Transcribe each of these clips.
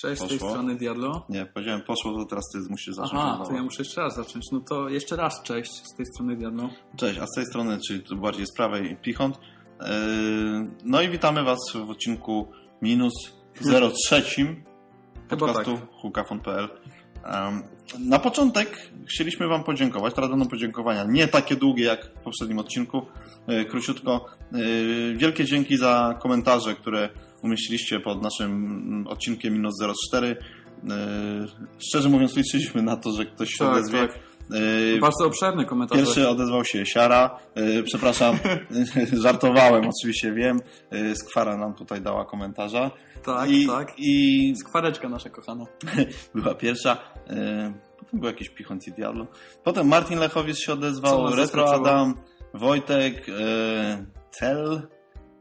Cześć, z tej Poszło? strony Diablo. Nie, powiedziałem poszło, to teraz ty musisz zacząć. Aha, to ja muszę jeszcze raz zacząć. No to jeszcze raz cześć z tej strony Diablo. Cześć, a z tej strony, czyli tu bardziej z prawej Pichont. Yy, No i witamy Was w odcinku minus 03 Chyba podcastu tak. hukafon.pl. Na początek chcieliśmy Wam podziękować. Teraz będą podziękowania nie takie długie jak w poprzednim odcinku, yy, króciutko. Yy, Wielkie dzięki za komentarze, które umieściliście pod naszym mm, odcinkiem minus 04. Yy, Szczerze mówiąc, liczyliśmy na to, że ktoś się Tak, odezwie. tak. Bardzo obszerny komentarz. Pierwszy odezwał się Siara. Przepraszam, żartowałem, oczywiście wiem. Skwara nam tutaj dała komentarza. Tak, I, tak. I Skwareczka nasza kochana. była pierwsza. Yy, potem był jakiś Pichont i Diablo. Potem Martin Lechowiec się odezwał, Retro? Adam, Wojtek, Cel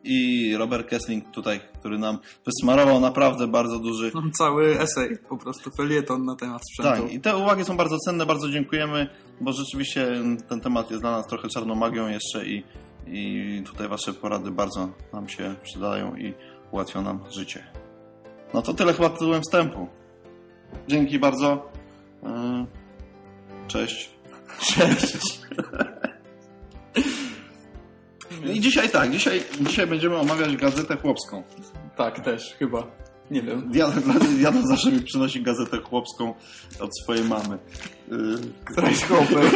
i Robert Kessling tutaj, który nam wysmarował naprawdę bardzo duży Mam cały esej, po prostu felieton na temat sprzętu. Tak, i te uwagi są bardzo cenne, bardzo dziękujemy, bo rzeczywiście ten temat jest dla nas trochę czarną magią jeszcze i, i tutaj Wasze porady bardzo nam się przydają i ułatwią nam życie. No to tyle chyba tytułem wstępu. Dzięki bardzo. Yy, Cześć. Cześć. I dzisiaj tak, dzisiaj, dzisiaj będziemy omawiać gazetę chłopską. Tak, też, chyba. Nie wiem. Diana, Diana zawsze mi przynosi gazetę chłopską od swojej mamy. Yy, Która jest chłopem.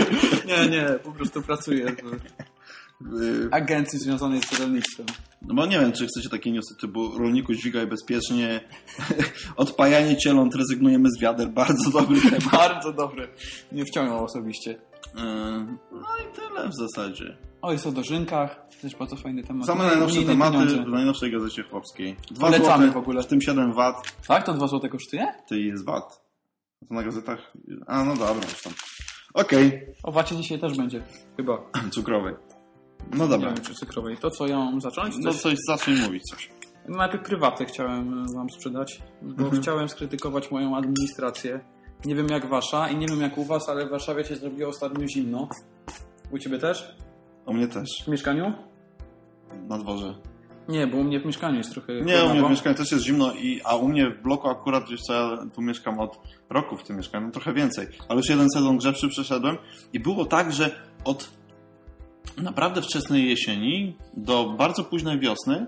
Nie, nie, po prostu pracuję w agencji związanej z rolnictwem. No bo nie wiem, czy chcecie takie newsy typu rolniku dźwigaj bezpiecznie, odpajanie cieląt, rezygnujemy z wiader, bardzo dobry temat. Bardzo dobry. Nie wciągnął osobiście. Yy, No i tyle w zasadzie. O, jest o dożynkach. Też bardzo fajny temat. Same No najnowsze tematy pieniądze. w najnowszej gazecie chłopskiej. Dwa Polecamy złote, w ogóle. W tym 7 wat, Tak? To 2 zł kosztuje? ty jest wat. To na gazetach... A, no dobra, już tam. Okej, O wacie dzisiaj też będzie. Chyba. cukrowej. No Nie dobra, wiem, czy. To co, ja mam zacząć? no Coś- coś, zacznij mówić coś. Najpierw prywatę chciałem e, wam sprzedać, bo Mhm. chciałem skrytykować moją administrację. Nie wiem jak wasza i nie wiem jak u was, ale w Warszawie się zrobiło ostatnio zimno. U ciebie też? O mnie też, W mieszkaniu? na dworze. Nie, bo u mnie w mieszkaniu jest trochę Nie, u mnie w mieszkaniu też jest zimno, i, a u mnie w bloku akurat, gdzieś co ja tu mieszkam od roku w tym mieszkaniu, no trochę więcej, ale już jeden sezon grzewczy przeszedłem i było tak, że od naprawdę wczesnej jesieni do bardzo późnej wiosny y,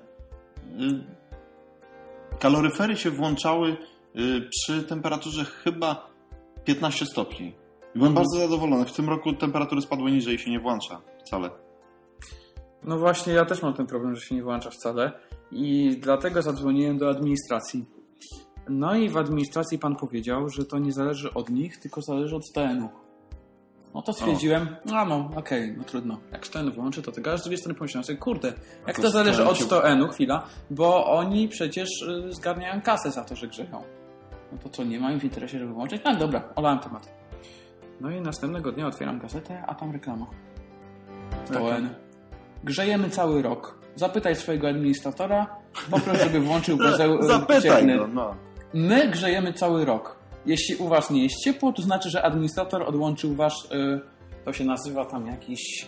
kaloryfery się włączały y, przy temperaturze chyba 15 stopni. Byłem Mhm. bardzo zadowolony. W tym roku temperatury spadły niżej i się nie włącza wcale. No właśnie, ja też mam ten problem, że się nie włącza wcale i dlatego zadzwoniłem do administracji. No i w administracji pan powiedział, że to nie zależy od nich, tylko zależy od TN-u. No to stwierdziłem, a no, okej, no trudno. Jak TN włączy, to tego, a z drugiej strony pomyślałem sobie, kurde, jak to to zależy od cię- TN-u, chwila, bo oni przecież y, zgarniają kasę za to, że grzeją. No to co, nie mają w interesie, żeby włączyć? No dobra, olałem temat. No i następnego dnia otwieram gazetę, a tam reklama. TN. Grzejemy cały rok. Zapytaj swojego administratora, poproś, żeby włączył e, Zapytaj go, no. My grzejemy cały rok. Jeśli u was nie jest ciepło, to znaczy, że administrator odłączył wasz. y, to się nazywa tam jakiś.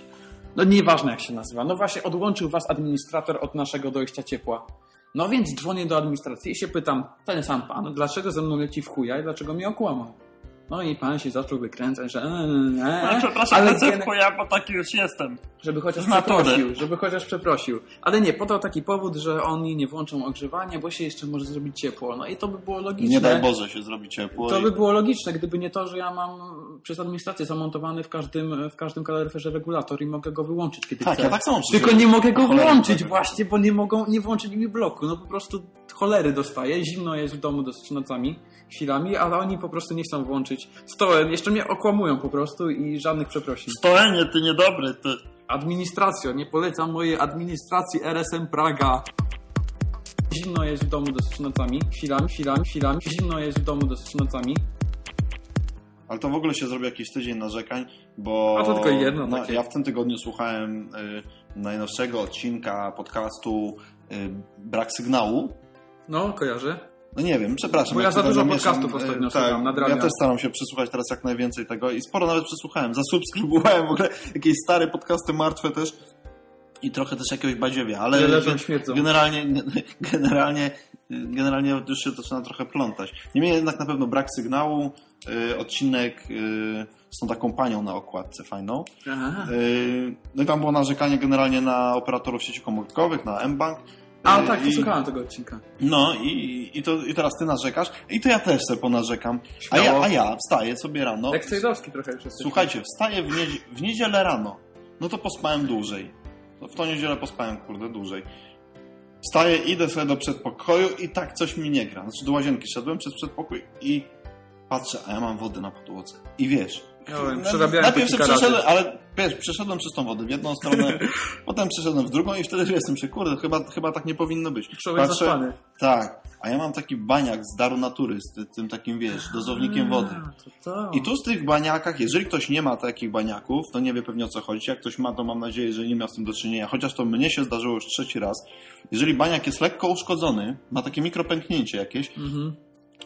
No nieważne jak się nazywa. No właśnie, odłączył was administrator od naszego dojścia ciepła. No więc dzwonię do administracji i się pytam, ten sam pan, dlaczego ze mną leci w chuja i dlaczego mnie okłamał? No i pan się zaczął wykręcać, że. e, Ale przepraszam, ale gen- ja, bo taki już jestem. żeby chociaż przeprosił, żeby chociaż przeprosił. Ale nie, podał taki powód, że oni nie włączą ogrzewania, bo się jeszcze może zrobić ciepło. No i to by było logiczne. Nie daj Boże się zrobi ciepło. To i- by było logiczne, gdyby nie to, że ja mam przez administrację zamontowany w każdym, w każdym kaloryferze regulator i mogę go wyłączyć, kiedy Tak, chcę. ja tak samo Tylko nie mogę go włączyć właśnie, bo nie mogą, nie włączyli mi bloku. No po prostu cholery dostaję, zimno jest w domu dosyć nocami, chwilami, ale oni po prostu nie chcą włączyć. Stołem, jeszcze mnie okłamują po prostu i żadnych przeprosin. Stołenie, ty niedobry, ty. Administracjo, nie polecam mojej administracji RSM Praga. Zimno jest w domu dosyć nocami, chwilami, chwilami, chwilami. Zimno jest w domu dosyć nocami. Ale to w ogóle się zrobi jakiś tydzień narzekań, bo A to tylko jedno no, takie. ja w tym tygodniu słuchałem y, najnowszego odcinka podcastu y, Brak Sygnału. No, kojarzę. No nie wiem, przepraszam. Bo ja za dużo podcastów ostatnio y, słucham, nadrabiam. Ja też staram się przesłuchać teraz jak najwięcej tego i sporo nawet przesłuchałem. Zasubskrybowałem w ogóle jakieś stare podcasty martwe też. i trochę też jakiegoś badziewia, ale generalnie, generalnie, generalnie już się zaczyna trochę plątać. Niemniej jednak na pewno brak sygnału, y, odcinek y, z tą taką panią na okładce fajną. Aha. Y, no i tam było narzekanie generalnie na operatorów sieci komórkowych, na mBank. A Y, tak, i- posłuchałem tego odcinka. No i, i, to, i teraz ty narzekasz i to ja też sobie ponarzekam. A ja, a ja wstaję sobie rano. Jak Cejdowski trochę już jesteś. Słuchajcie, wstaję w, niedzie- w niedzielę rano. No to pospałem dłużej. W tą niedzielę pospałem, kurde, dłużej. Wstaję, idę sobie do przedpokoju i tak coś mi nie gra. Znaczy do łazienki szedłem przez przedpokój i patrzę, a ja mam wodę na podłodze. I wiesz... Miałem, przerabiałem najpierw sobie przeszedłem, ale wiesz, przeszedłem przez tą wodę w jedną stronę, potem przeszedłem w drugą i wtedy jestem się, kurde, chyba, chyba tak nie powinno być. Człowiek zaspany. tak, a ja mam taki baniak z daru natury, z ty- tym takim, wiesz, dozownikiem wody. I tu z tych baniakach, jeżeli ktoś nie ma takich baniaków, to nie wie pewnie o co chodzi. Jak ktoś ma, to mam nadzieję, że nie miał z tym do czynienia. Chociaż to mnie się zdarzyło już trzeci raz. Jeżeli baniak jest lekko uszkodzony, ma takie mikropęknięcie jakieś, Mhm.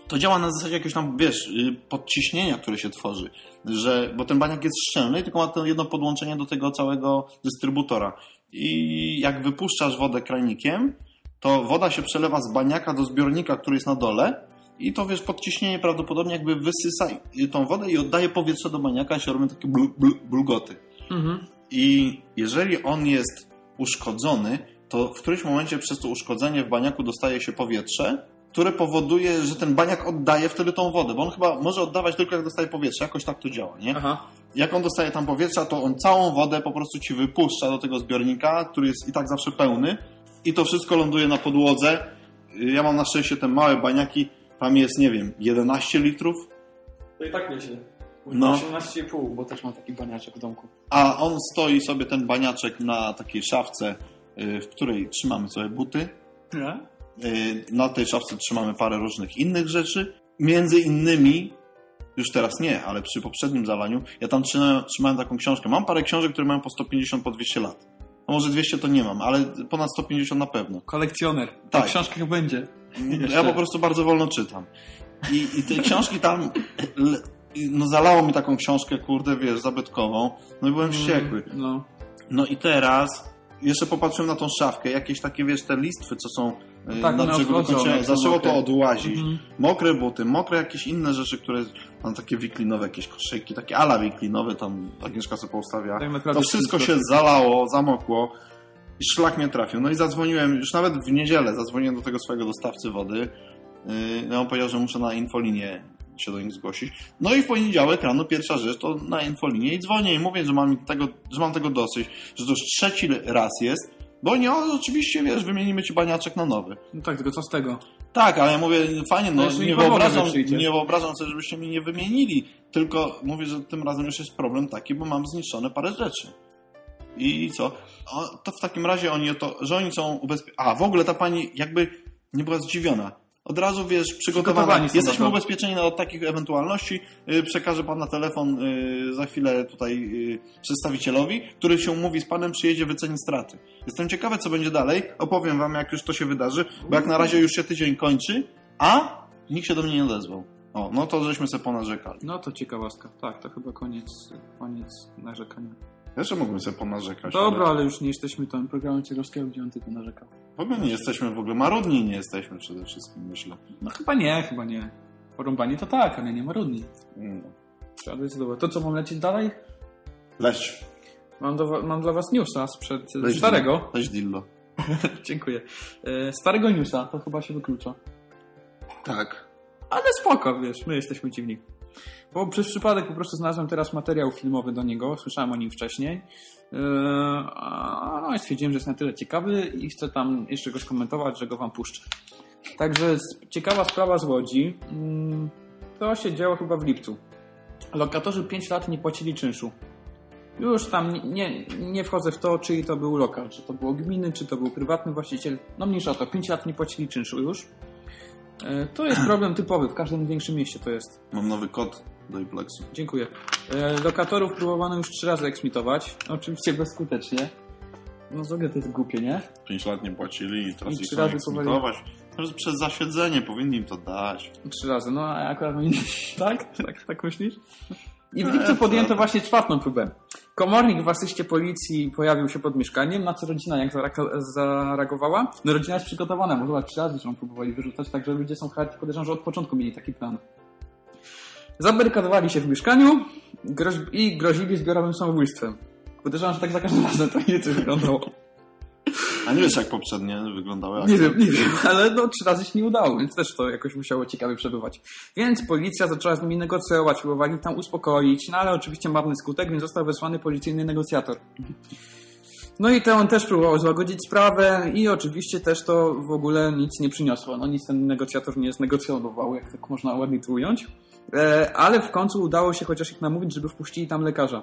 To działa na zasadzie jakiegoś tam, wiesz, y, podciśnienia, które się tworzy. Że, bo ten baniak jest szczelny, tylko ma to jedno podłączenie do tego całego dystrybutora. I jak wypuszczasz wodę kranikiem, to woda się przelewa z baniaka do zbiornika, który jest na dole i to, wiesz, podciśnienie prawdopodobnie jakby wysysa y, tą wodę i oddaje powietrze do baniaka i się robią takie blu, blu, bulgoty. Mhm. I jeżeli on jest uszkodzony, to w którymś momencie przez to uszkodzenie w baniaku dostaje się powietrze, które powoduje, że ten baniak oddaje wtedy tą wodę, bo on chyba może oddawać tylko jak dostaje powietrze, jakoś tak to działa, nie? Aha. Jak on dostaje tam powietrza, to on całą wodę po prostu ci wypuszcza do tego zbiornika, który jest i tak zawsze pełny i to wszystko ląduje na podłodze. Ja mam na szczęście te małe baniaki, tam jest, nie wiem, 11 litrów, To i tak nieźle. No. 18,5, bo też mam taki baniaczek w domku. a on stoi sobie ten baniaczek na takiej szafce, y, w której trzymamy sobie buty. Nie? Y, Na tej szafce trzymamy parę różnych innych rzeczy. Między innymi, już teraz nie, ale przy poprzednim zalaniu, ja tam trzymałem, trzymałem taką książkę. Mam parę książek, które mają po 150, po 200 lat. No może 200 to nie mam, ale ponad 150 na pewno. Kolekcjoner. Tak. W książkach będzie. Ja po prostu bardzo wolno czytam. I, i te książki tam, no zalało mi taką książkę, kurde, wiesz, zabytkową. No i byłem wściekły. No. No i teraz jeszcze popatrzyłem na tą szafkę, jakieś takie, wiesz, te listwy, co są y, Tak, na brzegu wykończenia. Zaczęło to odłazić. Mhm. Mokre buty, mokre jakieś inne rzeczy, które mam takie wiklinowe, jakieś koszyki, takie ala wiklinowe, tam Agnieszka sobie postawia. Tak To wszystko się zalało, zamokło i szlak mnie trafił. No i zadzwoniłem, już nawet w niedzielę zadzwoniłem do tego swojego dostawcy wody. Yy, No on powiedział, że muszę na infolinię się do nich zgłosić. No i w poniedziałek rano pierwsza rzecz to na infolinię i dzwonię i mówię, że mam tego, że mam tego dosyć, że to już trzeci raz jest, bo oni o, oczywiście, wiesz, wymienimy ci baniaczek na nowy. No tak, tylko co z tego? Tak, ale ja mówię, fajnie, no, No nie, wyobrażam, nie wyobrażam sobie, żebyście mi nie wymienili, tylko mówię, że tym razem już jest problem taki, bo mam zniszczone parę rzeczy. I co? O, to w takim razie oni to, że oni są ubezpieczeni. A, w ogóle ta pani jakby nie była zdziwiona. Od razu, wiesz. Przygotowani Jesteśmy ubezpieczeni na takich ewentualności. Yy, Przekażę pan na telefon yy, za chwilę tutaj yy, przedstawicielowi, który się umówi z panem, przyjedzie, wyceni straty. Jestem ciekawy, co będzie dalej. Opowiem wam, jak już to się wydarzy, bo jak na razie już się tydzień kończy, a nikt się do mnie nie odezwał. O, no to żeśmy sobie ponarzekali. No to ciekawostka. Tak, to chyba koniec, koniec narzekania. Jeszcze mógłbym sobie ponarzekać. Dobra, ale ale już nie jesteśmy tym programem Ciegowskiego, gdzie on tylko narzekał. W ogóle nie jesteśmy, w ogóle marudni nie jesteśmy przede wszystkim, myślę. No chyba nie, chyba nie. Porąbani to tak, ale nie marudni. Trzeba zdecydować. To co, mam lecieć dalej? Leć. Mam, do, mam dla was newsa sprzed Leć starego. Leć dillo. Dziękuję. E, starego newsa, to chyba się wyklucza. Tak. Ale spoko, wiesz, my jesteśmy dziwni. Bo przez przypadek po prostu znalazłem teraz materiał filmowy do niego, słyszałem o nim wcześniej. Yy, no i stwierdziłem, że jest na tyle ciekawy i chcę tam jeszcze go skomentować, że go wam puszczę. Także ciekawa sprawa z Łodzi. Mm, To się działo chyba w lipcu. Lokatorzy 5 lat nie płacili czynszu. Już tam nie, nie wchodzę w to, czyj to był lokal, czy to było gminy, czy to był prywatny właściciel. No mniejsza o to, 5 lat nie płacili czynszu już. E, To jest problem typowy, w każdym większym mieście to jest. Mam nowy kod do Iplexu. Dziękuję. E, Lokatorów próbowano już trzy razy eksmitować. Oczywiście bezskutecznie. No ogóle to jest głupie, nie? 5 lat nie płacili i teraz I ich trzy razy eksmitować. Może Przez zasiedzenie powinni im to dać. Trzy razy, no a akurat oni... tak? tak? Tak myślisz? I w lipcu podjęto właśnie czwartą próbę. Komornik w asyście policji pojawił się pod mieszkaniem, na co rodzina jak zareago- zareagowała? No rodzina jest przygotowana, bo chyba trzy razy ją próbowali wyrzucać, także ludzie są chyba podejrzewam, że od początku mieli taki plan. Zabarykadowali się w mieszkaniu i grozili zbiorowym samobójstwem. Podejrzewam, że tak za każdym razem to nie wyglądało. A nie wiesz, jak poprzednie wyglądały Nie wiem, nie wiem, ale no trzy razy się nie udało, więc też to jakoś musiało ciekawie przebywać. Więc policja zaczęła z nimi negocjować, próbowali tam uspokoić, no ale oczywiście marny skutek, więc został wysłany policyjny negocjator. No i to on też próbował złagodzić sprawę i oczywiście też to w ogóle nic nie przyniosło. No nic ten negocjator nie znegocjował, jak tak można ładnie to ująć. E, ale w końcu udało się chociaż ich namówić, żeby wpuścili tam lekarza.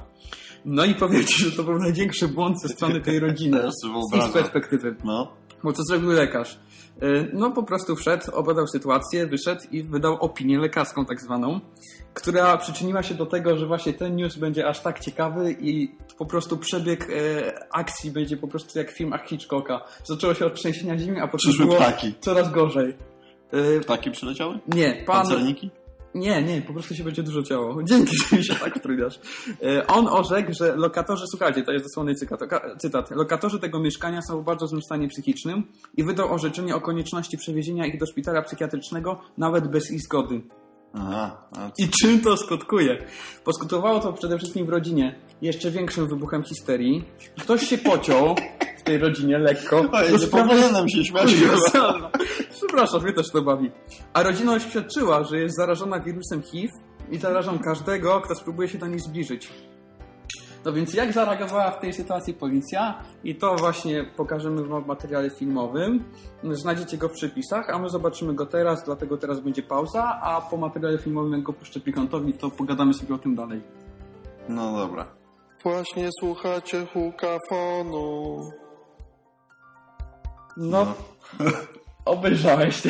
No i powiedzcie, że to był największy błąd ze strony tej rodziny. Z ich perspektywy. No. Bo co zrobił lekarz? Y, No po prostu wszedł, obadał sytuację, wyszedł i wydał opinię lekarską tak zwaną, która przyczyniła się do tego, że właśnie ten news będzie aż tak ciekawy i po prostu przebieg e, akcji będzie po prostu jak w filmach Hitchcocka. Zaczęło się od trzęsienia ziemi, a potem Przyszły było ptaki. coraz gorzej. Y, Ptaki przyleciały? Nie, pan... Pancerniki? Nie, nie, po prostu się będzie dużo działo. Dzięki, że mi się tak wtryniasz. E, On orzekł, że lokatorzy, słuchajcie, to jest dosłowny cytat, oka- cytat, lokatorzy tego mieszkania są w bardzo złym stanie psychicznym i wydał orzeczenie o konieczności przewiezienia ich do szpitala psychiatrycznego nawet bez ich zgody. Aha. I czym to skutkuje? Poskutkowało to przede wszystkim w rodzinie jeszcze większym wybuchem histerii. Ktoś się pociął w tej rodzinie lekko. Oj, To nie powinienem się śmiać. Przepraszam, mnie też to bawi. A rodzina oświadczyła, że jest zarażona wirusem HIV i zarażą każdego, kto spróbuje się do niej zbliżyć. No więc jak zareagowała w tej sytuacji policja? I to właśnie pokażemy w materiale filmowym. Znajdziecie go w przypisach, a my zobaczymy go teraz, dlatego teraz będzie pauza, a po materiale filmowym jak go puszczę Pikantowi, to pogadamy sobie o tym dalej. No dobra. Właśnie słuchacie hukafonu. No, obejrzałeś.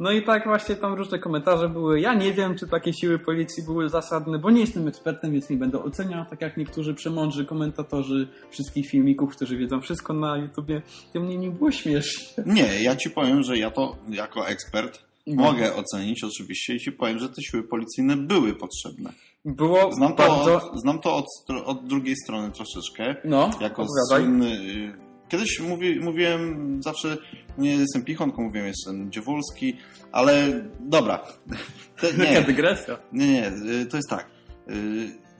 No i tak właśnie tam różne komentarze były. Ja nie wiem, czy takie siły policji były zasadne, bo nie jestem ekspertem, więc nie będę oceniał, tak jak niektórzy przemądrzy komentatorzy wszystkich filmików, którzy wiedzą wszystko na YouTubie. To mnie nie było śmiesznie. Nie, ja ci powiem, że ja to jako ekspert No. mogę ocenić oczywiście i ci powiem, że te siły policyjne były potrzebne. Było Znam to, bardzo... od, znam to od, od drugiej strony troszeczkę. No, Jako opowiadaj. słynny... Kiedyś mówi, mówiłem zawsze, nie jestem pichonką, mówiłem jestem dziewulski, ale dobra. Te, nie, dygresja. nie, nie, y, to jest tak. Y,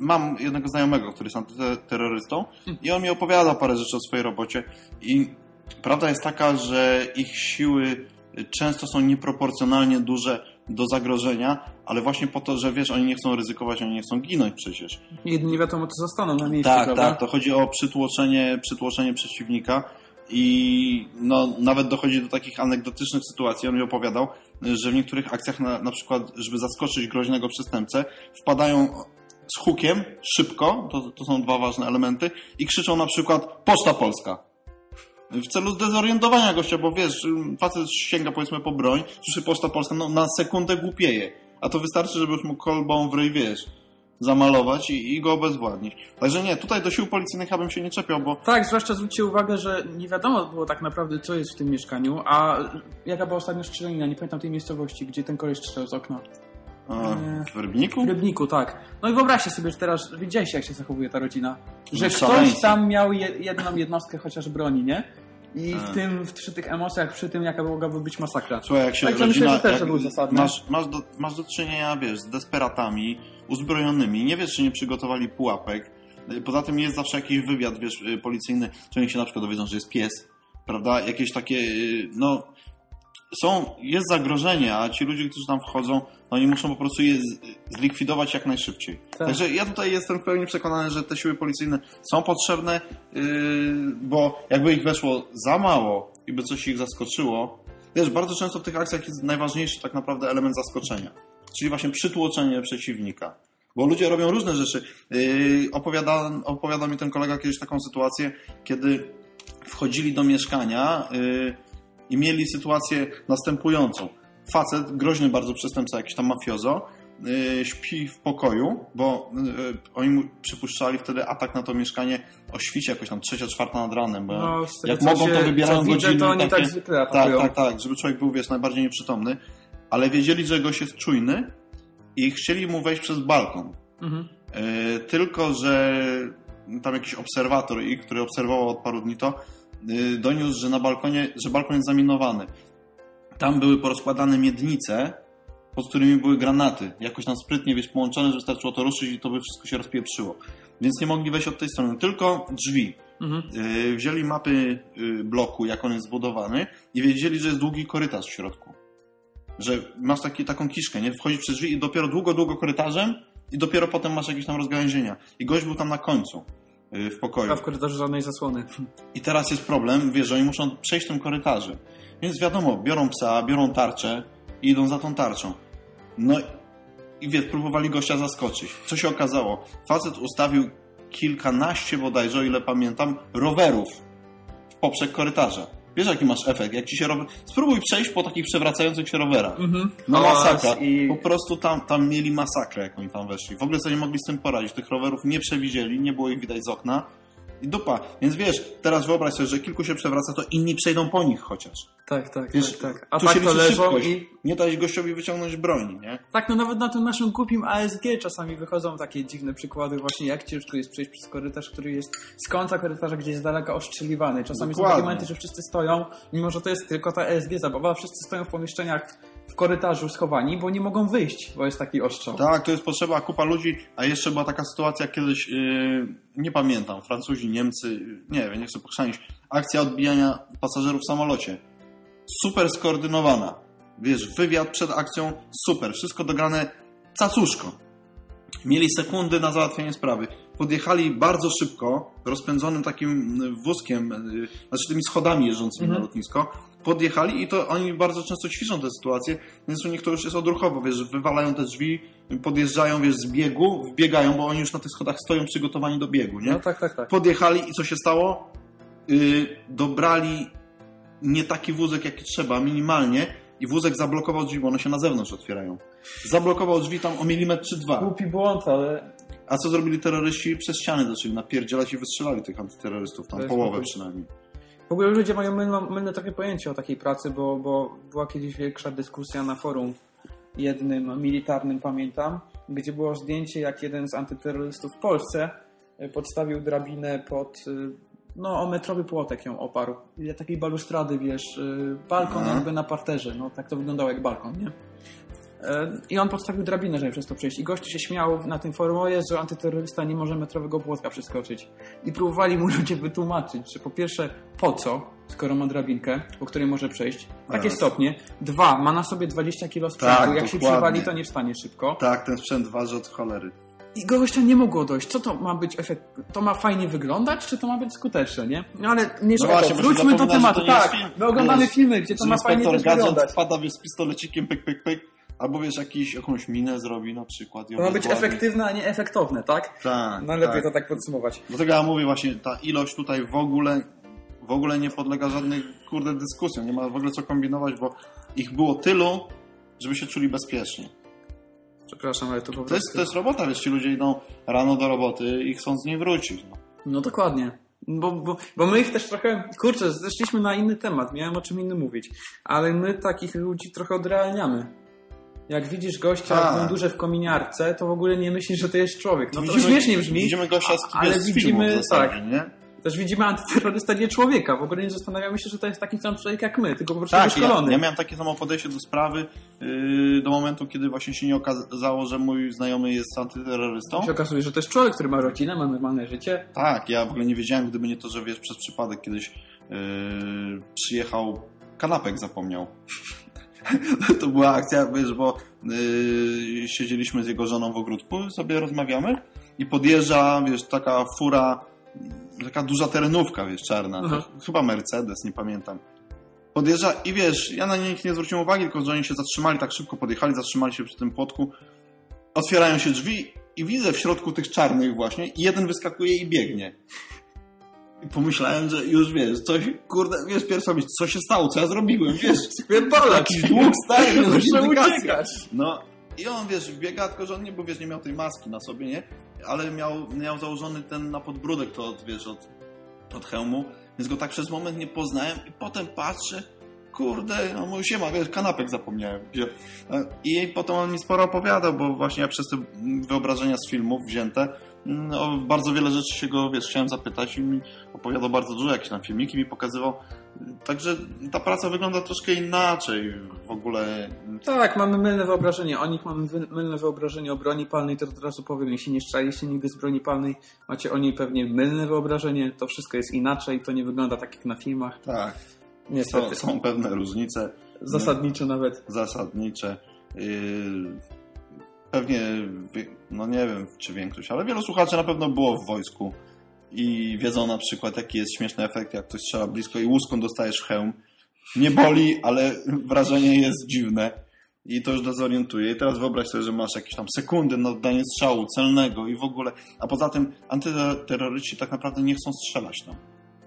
Mam jednego znajomego, który jest antyterrorystą i on mi opowiada parę rzeczy o swojej robocie i prawda jest taka, że ich siły często są nieproporcjonalnie duże do zagrożenia, ale właśnie po to, że wiesz, oni nie chcą ryzykować, oni nie chcą ginąć przecież. I nie wiadomo, co zostaną na miejscu, Tak, prawda? tak, to chodzi o przytłoczenie, przytłoczenie przeciwnika i no, nawet dochodzi do takich anegdotycznych sytuacji. On mi opowiadał, że w niektórych akcjach, na, na przykład, żeby zaskoczyć groźnego przestępcę, wpadają z hukiem, szybko, to, to są dwa ważne elementy, i krzyczą na przykład Poczta Polska. W celu zdezorientowania gościa, bo wiesz, facet sięga powiedzmy po broń, słyszy Poczta Polska, no na sekundę głupieje. A to wystarczy, żeby już mu kolbą w ryj, wiesz, zamalować i, i go obezwładnić. Także nie, tutaj do sił policyjnych ja bym się nie czepiał, bo Tak, zwłaszcza zwróćcie uwagę, że nie wiadomo było tak naprawdę, co jest w tym mieszkaniu, a jaka była ostatnia strzelanina, nie pamiętam tej miejscowości, gdzie ten koleś strzelał z okna. A, Nie. w Rybniku? W Rybniku, tak. No i wyobraźcie sobie, że teraz widzieliście, jak się zachowuje ta rodzina. Że No, ktoś tam miał je, jedną jednostkę chociaż broni, nie? I w tym, w, przy tych emocjach, przy tym, jaka mogłaby być masakra. Słuchaj, jak się Także rodzina, myślę, że też jak był zasadny. masz, masz, do, masz do czynienia, wiesz, z desperatami, uzbrojonymi, nie wiesz, czy nie przygotowali pułapek. Poza tym jest zawsze jakiś wywiad, wiesz, y, policyjny, czy oni się na przykład dowiedzą, że jest pies, prawda? Jakieś takie, y, no, są, jest zagrożenie, a ci ludzie, którzy tam wchodzą, oni muszą po prostu je zlikwidować jak najszybciej. Tak. Także ja tutaj jestem w pełni przekonany, że te siły policyjne są potrzebne, yy, bo jakby ich weszło za mało i by coś ich zaskoczyło, wiesz, bardzo często w tych akcjach jest najważniejszy tak naprawdę element zaskoczenia, czyli właśnie przytłoczenie przeciwnika. Bo ludzie robią różne rzeczy. Yy, opowiada, opowiada mi ten kolega kiedyś taką sytuację, kiedy wchodzili do mieszkania yy, i mieli sytuację następującą. Facet, groźny bardzo przestępca, jakiś tam mafiozo, yy, śpi w pokoju, bo yy, oni mu przypuszczali wtedy atak na to mieszkanie o świcie, jakoś tam trzecia, czwarta nad ranem, bo No, jak mogą, się- to wybierają godziny. to oni takie- tak zwykle tak, atakują. tak, tak, żeby człowiek był, wiesz, najbardziej nieprzytomny, ale wiedzieli, że gość jest czujny i chcieli mu wejść przez balkon. Mhm. E, tylko, że tam jakiś obserwator, który obserwował od paru dni to, doniósł, że na balkonie, że balkon jest zaminowany. Tam były porozkładane miednice, pod którymi były granaty. Jakoś tam sprytnie, wiesz, połączone, że wystarczyło to ruszyć i to by wszystko się rozpieprzyło. Więc nie mogli wejść od tej strony, tylko drzwi. Mhm. Yy, wzięli mapy yy, bloku, jak on jest zbudowany i wiedzieli, że jest długi korytarz w środku. Że masz taki, taką kiszkę, nie? Wchodzisz przez drzwi i dopiero długo, długo korytarzem i dopiero potem masz jakieś tam rozgałęzienia. I gość był tam na końcu w pokoju. A w korytarzu żadnej zasłony. I teraz jest problem, wiesz, że oni muszą przejść tym korytarzem. Więc wiadomo, biorą psa, biorą tarczę i idą za tą tarczą. No i wiesz, próbowali gościa zaskoczyć. Co się okazało? Facet ustawił kilkanaście bodajże, o ile pamiętam, rowerów w poprzek korytarza. Wiesz, jaki masz efekt? Jak ci się rower... Spróbuj przejść po takich przewracających się rowerach. Mhm. No Hałas masakra. I... Po prostu tam, tam mieli masakrę, jak oni tam weszli. W ogóle sobie nie mogli z tym poradzić. Tych rowerów nie przewidzieli, nie było ich widać z okna. I dupa. Więc wiesz, teraz wyobraź sobie, że kilku się przewraca, to inni przejdą po nich chociaż. Tak, tak, Wiesz, tak, tak. A tu tak się to leżą i... Nie dać gościowi wyciągnąć broni, nie? Tak, no nawet na tym naszym głupim ASG czasami wychodzą takie dziwne przykłady właśnie jak ciężko jest przejść przez korytarz, który jest z końca korytarza gdzieś z daleka oszczeliwany. Czasami są Dokładnie. takie momenty, że wszyscy stoją, mimo że to jest tylko ta ASG zabawa, wszyscy stoją w pomieszczeniach w korytarzu schowani, bo nie mogą wyjść, bo jest taki ostrzał. Tak, to jest potrzeba kupa ludzi, a jeszcze była taka sytuacja kiedyś, yy, nie pamiętam, Francuzi, Niemcy, nie wiem, nie chcę pochrzanić, akcja odbijania pasażerów w samolocie. Super skoordynowana. Wiesz, wywiad przed akcją, super, wszystko dograne cacuszko. Mieli sekundy na załatwienie sprawy. Podjechali bardzo szybko, rozpędzonym takim wózkiem, yy, znaczy tymi schodami jeżdżącymi Mhm. na lotnisko. Podjechali i to oni bardzo często ćwiczą te sytuacje, więc u nich to już jest odruchowo, wiesz, wywalają te drzwi, podjeżdżają, wiesz, z biegu, wbiegają, bo oni już na tych schodach stoją przygotowani do biegu, nie? No tak, tak, tak. Podjechali i co się stało? Yy, dobrali nie taki wózek, jaki trzeba, minimalnie i wózek zablokował drzwi, bo one się na zewnątrz otwierają. Zablokował drzwi tam o milimetr czy dwa. Głupi błąd, ale A co zrobili terroryści? Przez ściany zaczęli napierdzielać i wystrzelali tych antyterrorystów, tam połowę przynajmniej. W ogóle ludzie mają mylno, mylne takie pojęcie o takiej pracy, bo, bo była kiedyś większa dyskusja na forum jednym militarnym, pamiętam, gdzie było zdjęcie, jak jeden z antyterrorystów w Polsce y, podstawił drabinę pod, y, no o metrowy płotek ją oparł. I takiej balustrady, wiesz, y, balkon Aha. jakby na parterze, no tak to wyglądało jak balkon, nie? E, I on podstawił drabinę, żeby przez to przejść. I gościu się śmiał na tym forum, o Jezu, antyterrorysta nie może metrowego płotka przeskoczyć. I próbowali mu ludzie wytłumaczyć, że po pierwsze, po co, skoro ma drabinkę, po której może przejść, takie Raz. stopnie. Dwa, ma na sobie 20 kilo sprzętu, Tak, jak się dokładnie. przywali, to nie wstanie szybko. Tak, ten sprzęt waży od cholery. I gościa nie mogło dojść. Co to ma być efekt? To ma fajnie wyglądać, czy to ma być skuteczne, nie? No ale nie No właśnie, się Wróćmy do tematu. że Tak, film. my oglądamy filmy, gdzie to Że ma fajnie też wyglądać. wpada z pistolecikiem, pyk, pyk, pyk, albo wiesz, jakiś, jakąś minę zrobi na przykład. To ma być efektywne, a nie efektowne, tak? Tak, Najlepiej tak. to tak podsumować. Dlatego ja mówię właśnie, ta ilość tutaj w ogóle, w ogóle nie podlega żadnej, kurde, dyskusjom. Nie ma w ogóle co kombinować, bo ich było tylu, żeby się czuli bezpiecznie. Przepraszam, ale to po To prostu... jest, to jest robota, wiesz, ci ludzie idą rano do roboty i chcą z niej wrócić. No. No dokładnie. Bo, bo, bo my ich też trochę, kurczę, zeszliśmy na inny temat, miałem o czym innym mówić, ale my takich ludzi trochę odrealniamy. Jak widzisz gościa Tak. w mundurze w kominiarce, to w ogóle nie myślisz, że to jest człowiek. No to Widzimy- śmiesznie brzmi, Widzimy gościa z, ale z widzimy, zasadzie, tak, nie? też widzimy antyterrorystę nie człowieka. W ogóle nie zastanawiamy się, że to jest taki sam człowiek jak my, tylko po prostu Tak, ja, wyszkolony. ja miałem takie samo podejście do sprawy yy, do momentu, kiedy właśnie się nie okazało, że mój znajomy jest antyterrorystą. się okazuje, że to jest człowiek, który ma rodzinę, ma normalne życie. Tak, ja w ogóle nie wiedziałem, gdyby nie to, że wiesz, przez przypadek kiedyś yy, przyjechał, kanapek zapomniał. To była akcja, wiesz, bo yy, siedzieliśmy z jego żoną w ogródku, sobie rozmawiamy i podjeżdża, wiesz, taka fura, taka duża terenówka, wiesz, czarna, to chyba Mercedes, nie pamiętam. Podjeżdża i wiesz, ja na nich nie zwróciłem uwagi, tylko że oni się zatrzymali, tak szybko podjechali, zatrzymali się przy tym płotku. Otwierają się drzwi i widzę w środku tych czarnych właśnie i jeden wyskakuje i biegnie. I pomyślałem, że już wiesz, coś, kurde, wiesz, pierwsza myśl, co się stało, co ja zrobiłem, wiesz, Pierdolę! jakiś dług stary, Muszę uciekać. No i on, wiesz, biega, tylko że on nie, bo wiesz, nie miał tej maski na sobie, nie? Ale miał, miał założony ten na podbródek, to od, wiesz, od, od hełmu, więc go tak przez moment nie poznałem i potem patrzę kurde, no mój siema, wiesz, kanapek zapomniałem. Gdzie? I potem on mi sporo opowiadał, bo właśnie ja przez te wyobrażenia z filmów wzięte, no, bardzo wiele rzeczy się go, wiesz, chciałem zapytać i mi opowiadał bardzo dużo, jakieś tam filmiki mi pokazywał. Także ta praca wygląda troszkę inaczej w ogóle. Tak, mamy mylne wyobrażenie o nich, mamy mylne wyobrażenie o broni palnej, to od razu powiem, jeśli nie strzeliście nigdy z broni palnej, macie o niej pewnie mylne wyobrażenie, to wszystko jest inaczej, to nie wygląda tak jak na filmach. Tak, Niestety. są, są pewne różnice. Zasadniczo nawet. zasadnicze. Yy, Pewnie, no nie wiem czy większość, ale wielu słuchaczy na pewno było w wojsku i wiedzą na przykład jaki jest śmieszny efekt, jak ktoś strzela blisko i łuską dostajesz hełm. Nie boli, ale wrażenie jest dziwne i to już dezorientuje. I teraz wyobraź sobie, że masz jakieś tam sekundy na oddanie strzału celnego i w ogóle. A poza tym antyterroryści tak naprawdę nie chcą strzelać tam.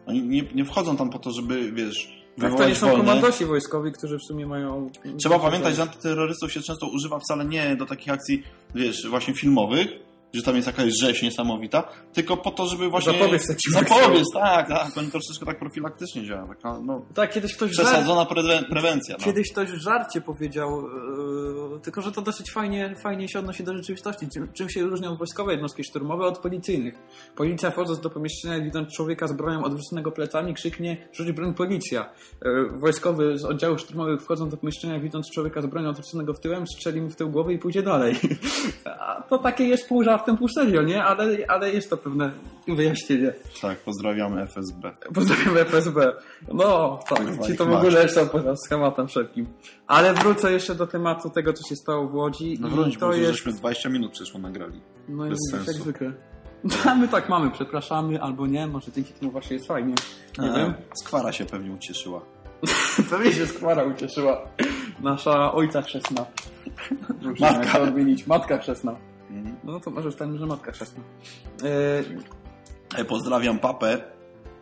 Oni nie, nie wchodzą tam po to, żeby, wiesz, Tak, to nie są wojnę. komandosi wojskowi, którzy w sumie mają... Trzeba pamiętać, że antyterrorystów się często używa wcale nie do takich akcji, wiesz, właśnie filmowych, że tam jest jakaś rzeź niesamowita, tylko po to, żeby właśnie... Zapobiec takim Zapobiec, tak, tak. Oni troszeczkę tak profilaktycznie działają. Taka, no, Tak, kiedyś ktoś... żart- przesadzona pre prewencja. No. Kiedyś ktoś w żarcie powiedział, yy, tylko że to dosyć fajnie, fajnie się odnosi do rzeczywistości. Czym, czym się różnią wojskowe jednostki szturmowe od policyjnych? Policja wchodząc do pomieszczenia, widząc człowieka z bronią odwróconego plecami, krzyknie rzuć broń policja. Yy, wojskowy z oddziałów szturmowych wchodząc do pomieszczenia, widząc człowieka z bronią odwróconego w tyłem, strzeli mu w tył głowy i pójdzie dalej. A to takie jest pół żartem, pół serio, nie? Ale, ale jest to pewne wyjaśnienie. Tak, pozdrawiamy FSB. Pozdrawiam FSB. No, tak, ci to w ogóle są poza schematem wszelkim. Ale wrócę jeszcze do tematu tego, co się stało w Łodzi. No I to bo jest... żeśmy 20 minut przeszło nagrali. No i bez jak sensu. zwykle. A my tak mamy, przepraszamy, albo nie, może dzięki temu właśnie jest fajnie. Nie A, wiem. Skwara się pewnie ucieszyła. Pewnie się skwara ucieszyła. Nasza ojca chrzestna. Musimy Matka. to odmienić. Matka chrzestna. Mhm. No to może wstanie, że matka chrzestna. E, E, Pozdrawiam papę,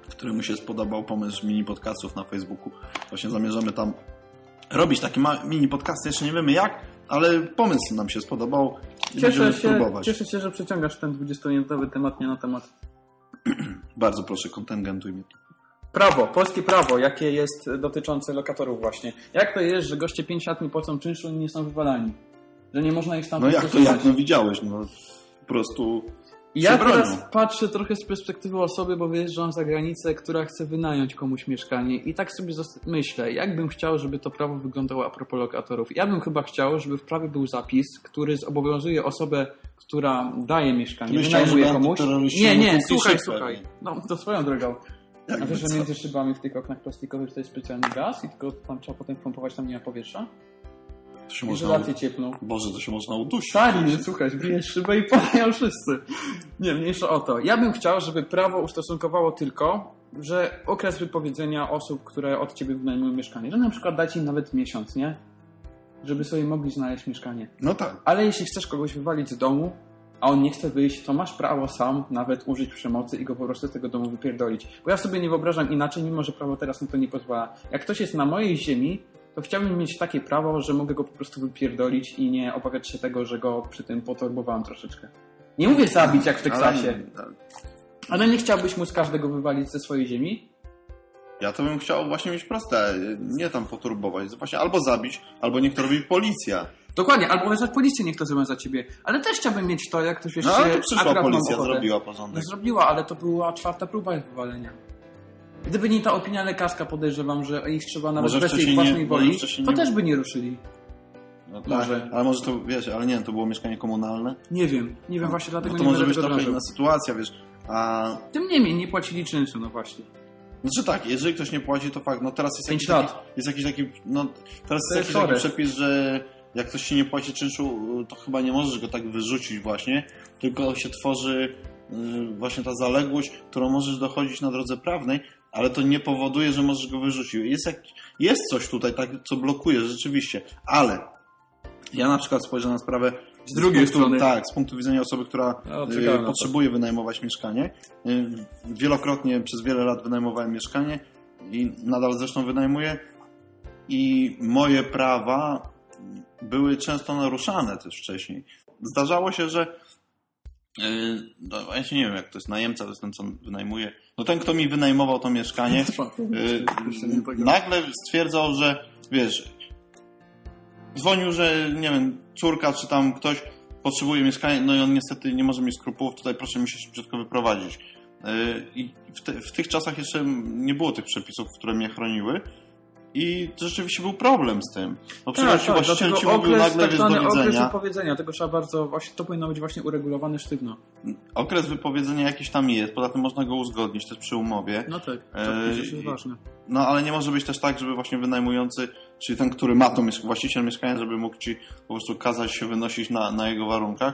któremu się spodobał pomysł mini podcastów na Facebooku. Właśnie zamierzamy tam robić takie mini podcasty, jeszcze nie wiemy jak, ale pomysł nam się spodobał i cieszę, będziemy się, próbować. cieszę się, że przeciągasz ten 20-minutowy temat nie na temat Bardzo proszę, kontyngentuj mnie. Prawo, polskie prawo, jakie jest dotyczące lokatorów właśnie. Jak to jest, że goście 5 lat nie płacą czynszu i nie są wywalani? Że nie można ich tam No jak to jak? No widziałeś, no po prostu Ja teraz patrzę trochę z perspektywy osoby, bo wyjeżdżam za granicę, która chce wynająć komuś mieszkanie i tak sobie myślę, jakbym chciał, żeby to prawo wyglądało a propos lokatorów. Ja bym chyba chciał, żeby w prawie był zapis, który zobowiązuje osobę, która daje mieszkanie, Ty wynajmuje komuś. Nie, nie, słuchaj, słuchaj. nie? No, to swoją drogą. A Jakby wiesz, że między szybami w tych oknach plastikowych to jest specjalny gaz i tylko tam trzeba potem pompować tam nie ma powietrza? To się można... Cieplną. Boże, to się można udusić. Stary, nie słuchaj, bijesz szybę i padają wszyscy. Nie, mniejsza o to. Ja bym chciał, żeby prawo ustosunkowało tylko, że okres wypowiedzenia osób, które od ciebie wynajmują mieszkanie, że na przykład dać im nawet miesiąc, nie? Żeby sobie mogli znaleźć mieszkanie. No tak. Ale jeśli chcesz kogoś wywalić z domu, a on nie chce wyjść, to masz prawo sam nawet użyć przemocy i go po prostu z tego domu wypierdolić. Bo ja sobie nie wyobrażam inaczej, mimo że prawo teraz na to nie pozwala. Jak ktoś jest na mojej ziemi, to chciałbym mieć takie prawo, że mogę go po prostu wypierdolić i nie obawiać się tego, że go przy tym potorbowałem troszeczkę. Nie mówię zabić jak w Teksasie, Ale- ale nie chciałbyś móc każdego wywalić ze swojej ziemi? Ja to bym chciał właśnie mieć proste, nie tam poturbować. Właśnie albo zabić, albo niech to robi policja. Dokładnie, albo wezwać policję, niech to zrobią za ciebie. Ale też chciałbym mieć to, jak ktoś No jeszcze... ale to przyszła policja, ochotę. zrobiła No porządek. zrobiła, ale to była czwarta próba wywalenia. Gdyby nie ta opinia lekarska, podejrzewam, że ich trzeba nawet Może bez ich własnej woli, to nie- też by nie ruszyli. No tak, Może. Ale może to, wiesz, ale nie, to było mieszkanie komunalne. Nie wiem, nie wiem, właśnie dlatego no to nie może być trochę inna sytuacja, wiesz. A, Tym niemniej nie płacili czynszu, no właśnie. znaczy tak, jeżeli ktoś nie płaci, to fakt, no teraz jest jakiś taki, jest jakiś taki, no teraz jest, jest jakiś taki przepis, że jak ktoś ci nie płaci czynszu, to chyba nie możesz go tak wyrzucić właśnie, tylko się tworzy y, właśnie ta zaległość, którą możesz dochodzić na drodze prawnej, ale to nie powoduje, że możesz go wyrzucić. Jest, jak, jest coś tutaj, tak, co blokuje rzeczywiście, ale ja na przykład spojrzę na sprawę Z drugiej punktu, strony. Tak, z punktu widzenia osoby, która No, y, potrzebuje wynajmować mieszkanie. Y, Wielokrotnie przez wiele lat wynajmowałem mieszkanie i nadal zresztą wynajmuję. I moje prawa były często naruszane też wcześniej. Zdarzało się, że y, no, ja się nie wiem, jak to jest najemca, to jest ten, co wynajmuje. No ten, kto mi wynajmował to mieszkanie, y, nagle stwierdzał, że wiesz, dzwonił, że nie wiem, córka czy tam ktoś potrzebuje mieszkania, no i on niestety nie może mieć skrupułów, tutaj proszę mi się szybciutko wyprowadzić. Y, I w, te, w tych czasach jeszcze nie było tych przepisów, które mnie chroniły. I rzeczywiście był problem z tym. Bo tak, tak, właściciel ci mówił okres, nagle tak wiesz, do zwany okres widzenia. wypowiedzenia, tego trzeba bardzo, właśnie, to powinno być właśnie uregulowane sztywno. Okres wypowiedzenia jakiś tam jest, poza tym można go uzgodnić też przy umowie. No tak, to przecież jest ważne. No ale nie może być też tak, żeby właśnie wynajmujący, czyli ten, który ma to właściciel mieszkania, żeby mógł ci po prostu kazać się wynosić na, na jego warunkach,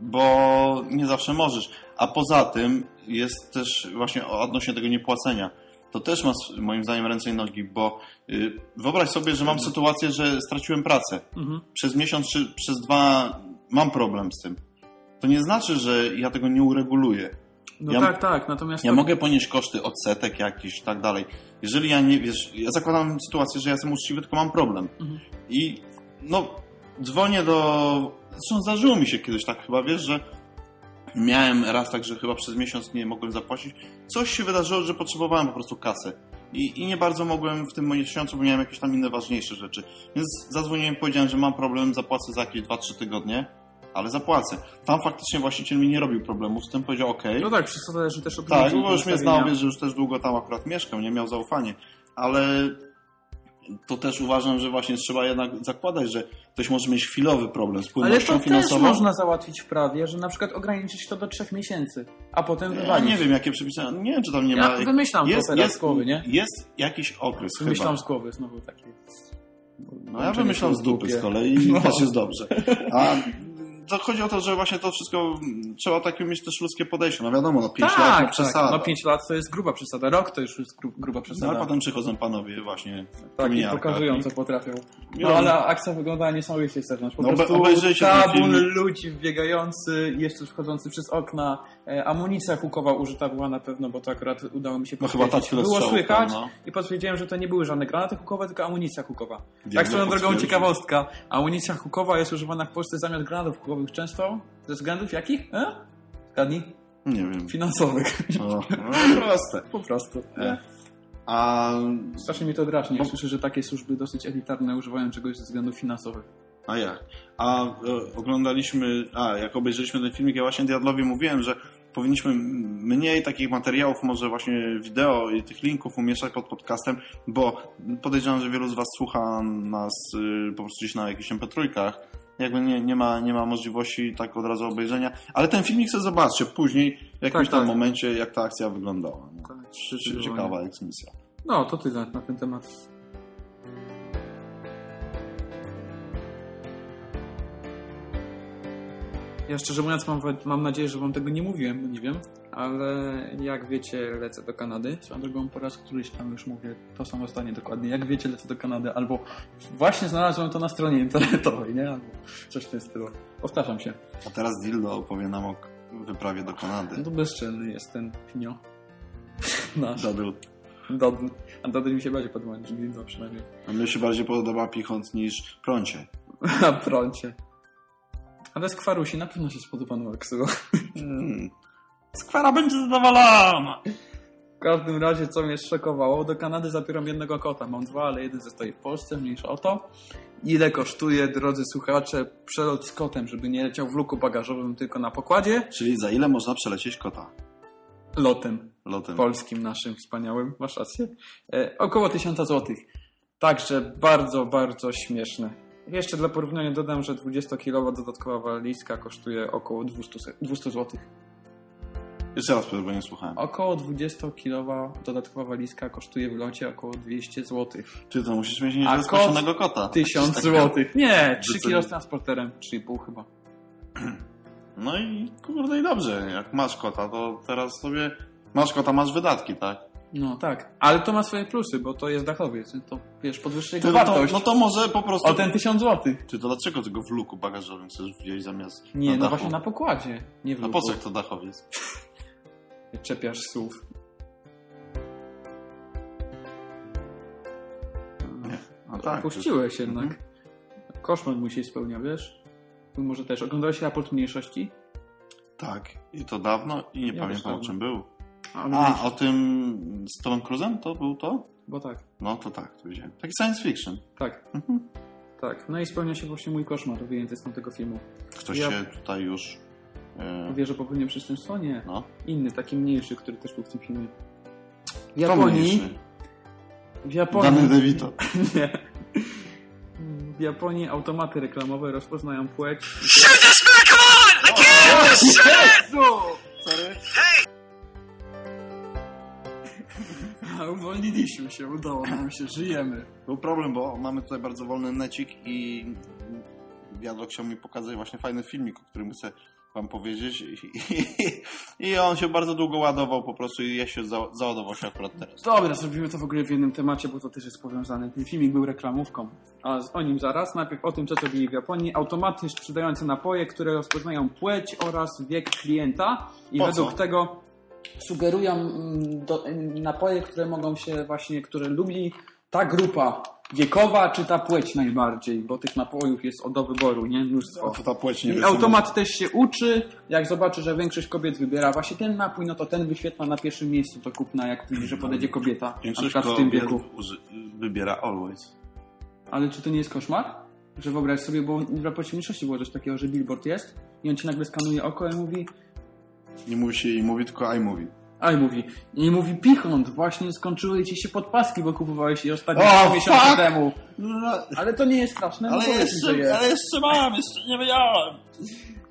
bo nie zawsze możesz. A poza tym jest też właśnie odnośnie tego niepłacenia. To też ma moim zdaniem ręce i nogi, bo y, wyobraź sobie, że mam sytuację, że straciłem pracę. Mhm. Przez miesiąc czy przez dwa mam problem z tym. To nie znaczy, że ja tego nie ureguluję. No Ja- tak, tak, natomiast Ja to, mogę ponieść koszty odsetek jakichś i tak dalej. Jeżeli ja nie, wiesz, ja zakładam sytuację, że ja jestem uczciwy, tylko mam problem. Mhm. I no, dzwonię do... Zresztą zdarzyło mi się kiedyś tak chyba, wiesz, że miałem raz tak, że chyba przez miesiąc nie mogłem zapłacić. Coś się wydarzyło, że potrzebowałem po prostu kasy. I, I nie bardzo mogłem w tym miesiącu, bo miałem jakieś tam inne ważniejsze rzeczy. Więc zadzwoniłem powiedziałem, że mam problem, zapłacę za jakieś 2-3 tygodnie, ale zapłacę. Tam faktycznie właściciel mi nie robił problemów, z tym powiedział OK. No tak, wszystko zależy też od Tak, bo już mnie znał, wiesz, że już też długo tam akurat mieszkał, nie miał zaufania, ale to też uważam, że właśnie trzeba jednak zakładać, że ktoś może mieć chwilowy problem z Ale płynnością to też finansową. można załatwić w prawie, że na przykład ograniczyć to do trzech miesięcy, a potem Ja wywalić. nie wiem, jakie przepisy, nie wiem, czy tam nie Ja ma... wymyślam to teraz z głowy, nie? Jest jakiś okres Wymyślam chyba. z głowy znowu taki. No ja wymyślam z dupy z kolei i też jest dobrze. A to chodzi o to, że właśnie to wszystko mm, trzeba takie mieć też ludzkie podejście. No wiadomo, no 5 lat tak, to tak. przesada. No 5 lat to jest gruba przesada, rok to już jest gru, gruba No, przesada. ale potem przychodzą panowie właśnie tak, i pokazują, co potrafią. No ale akcja wyglądała niesamowicie z zewnątrz. Po No, prostu tabun ludzi wbiegający, jeszcze wchodzący przez okna. E, amunicja hukowa użyta była na pewno, bo to akurat udało mi się No chyba tak potwierdzić. tyle Było słychać no. i potwierdziłem, że to nie były żadne granaty hukowe, tylko amunicja hukowa. Jak tak to swoją drogą ciekawostka. Amunicja hukowa jest używana w Polsce zamiast granatów hukowych często. Ze względów jakich? E? Zgadnij? Nie wiem. Finansowych. O, no, proste. po prostu. E. A, Strasznie mi to drażni, Bo- jak słyszę, że takie służby dosyć elitarne używają czegoś ze względów finansowych. a jak? A e, oglądaliśmy, a jak obejrzeliśmy ten filmik, ja właśnie Diadlowi mówiłem, że powinniśmy mniej takich materiałów, może właśnie wideo i tych linków umieszczać pod podcastem, bo podejrzewam, że wielu z Was słucha nas y, po prostu gdzieś na jakichś mp3, jakby nie, nie, ma, nie ma możliwości tak od razu obejrzenia, ale ten filmik sobie zobaczcie później, w jakimś Tak, tam tak. momencie, jak ta akcja wyglądała. No. Tak, Cie- Ciekawa eksmisja. No, to tyle na ten temat. Ja szczerze mówiąc mam, mam nadzieję, że wam tego nie mówiłem, bo nie wiem, ale jak wiecie lecę do Kanady. Swoją drogą po raz któryś tam już mówię to samo zdanie dokładnie. Jak wiecie lecę do Kanady, albo właśnie znalazłem to na stronie internetowej, nie? Albo coś w tym stylu. Powtarzam się. A teraz Dildo opowie nam o wyprawie do Kanady. No to bezczelny jest ten pinio. Nasz. Dadul. Dodl. A Dodl mi się bardziej podoba niż Dildo przynajmniej. A mnie się bardziej podoba Pichont niż Prącie. Na froncie. Ale z kwarusi na pewno się spodoba Noaksu. Hmm. Skwara będzie zadowolona. W każdym razie, co mnie szokowało, do Kanady zabieram jednego kota. Mam dwa, ale jeden zostaje w Polsce, mniejsza o to. Ile kosztuje, drodzy słuchacze, przelot z kotem, żeby nie leciał w luku bagażowym, tylko na pokładzie? Czyli za ile można przelecieć kota? Lotem Lotem. polskim naszym wspaniałym, masz rację. E, około 1000 złotych. Także bardzo, bardzo śmieszne. Jeszcze dla porównania dodam, że 20-kilowa dodatkowa walizka kosztuje około 200, se- 200 złotych. Jeszcze raz powiem, bo nie słuchałem. Około 20-kilowa dodatkowa walizka kosztuje w locie około 200 zł. Ty to musisz mieć A nieźle kot skoszonego kota. 1000 Tak. zł. Nie, 3 Wycen- kilo z transporterem, 3,5 chyba. No i kurde i dobrze, jak masz kota, to teraz sobie masz kota, masz wydatki, tak? No tak, ale to ma swoje plusy, bo to jest dachowiec, to wiesz, podwyższa jego no, to, wartość no to może po prostu... o ten 1000 zł. Ty to dlaczego tego w luku bagażowym chcesz wziąć zamiast Nie, no dachu? właśnie na pokładzie, nie w A luku. po co to dachowiec? Czepiasz słów. No tak. Opuściłeś jednak. Mhm. Koszmar mu się spełnia, wiesz? Może też. Oglądałeś raport mniejszości? Tak, i to dawno i nie Ja pamiętam o czym był. Ale A, o tym z Tomem Cruzem? To był to? Bo tak, No to tak, to widziałem. Taki science fiction. tak. Mhm. Tak, no i spełnia się właśnie mój koszmar wyjęty z tamtego filmu. Ktoś Ja- się tutaj już... E, Wie, że popełniłem przestępstwo? Nie. no. Inny, taki mniejszy, który też był w tym filmie. W Japonii... W Japonii... Dany DeVito. Nie. W Japonii automaty reklamowe rozpoznają płeć. Sorry. A uwolniliśmy się, udało nam się, żyjemy. Był problem, bo mamy tutaj bardzo wolny necik i Wiadro chciał mi pokazać właśnie fajny filmik, o którym chcę wam powiedzieć I, i, i on się bardzo długo ładował po prostu i ja się za, załadował się akurat teraz. Dobra, zrobimy to w ogóle w jednym temacie, bo to też jest powiązane. Ten filmik był reklamówką. A o nim zaraz. Najpierw o tym, co zrobili w Japonii. Automaty sprzedające napoje, które rozpoznają płeć oraz wiek klienta i Po według co? tego sugerują mm, do, napoje, które mogą się właśnie, które lubi ta grupa wiekowa, czy ta płeć najbardziej, bo tych napojów jest do wyboru, nie? Mnóstwo. O, to ta płeć nie I automat też się uczy, jak zobaczy, że większość kobiet wybiera właśnie ten napój, no to ten wyświetla na pierwszym miejscu do kupna, jak widzi, że podejdzie kobieta, na Większość przykład w tym wieku. wybiera always. Ale czy to nie jest koszmar? Że wyobraź sobie, bo w raporcie mniejszości było coś takiego, że billboard jest i on ci nagle skanuje oko i mówi, Nie mówi się i mówi, tylko I mówi. A i mówi, i mówi pichont, właśnie skończyły ci się podpaski, bo kupowałeś je ostatnio O, trzy miesiące temu. Ale to nie jest straszne, no Ale powiedz mi, jeszcze, jest. ale jeszcze mam, jeszcze nie wyjąłem.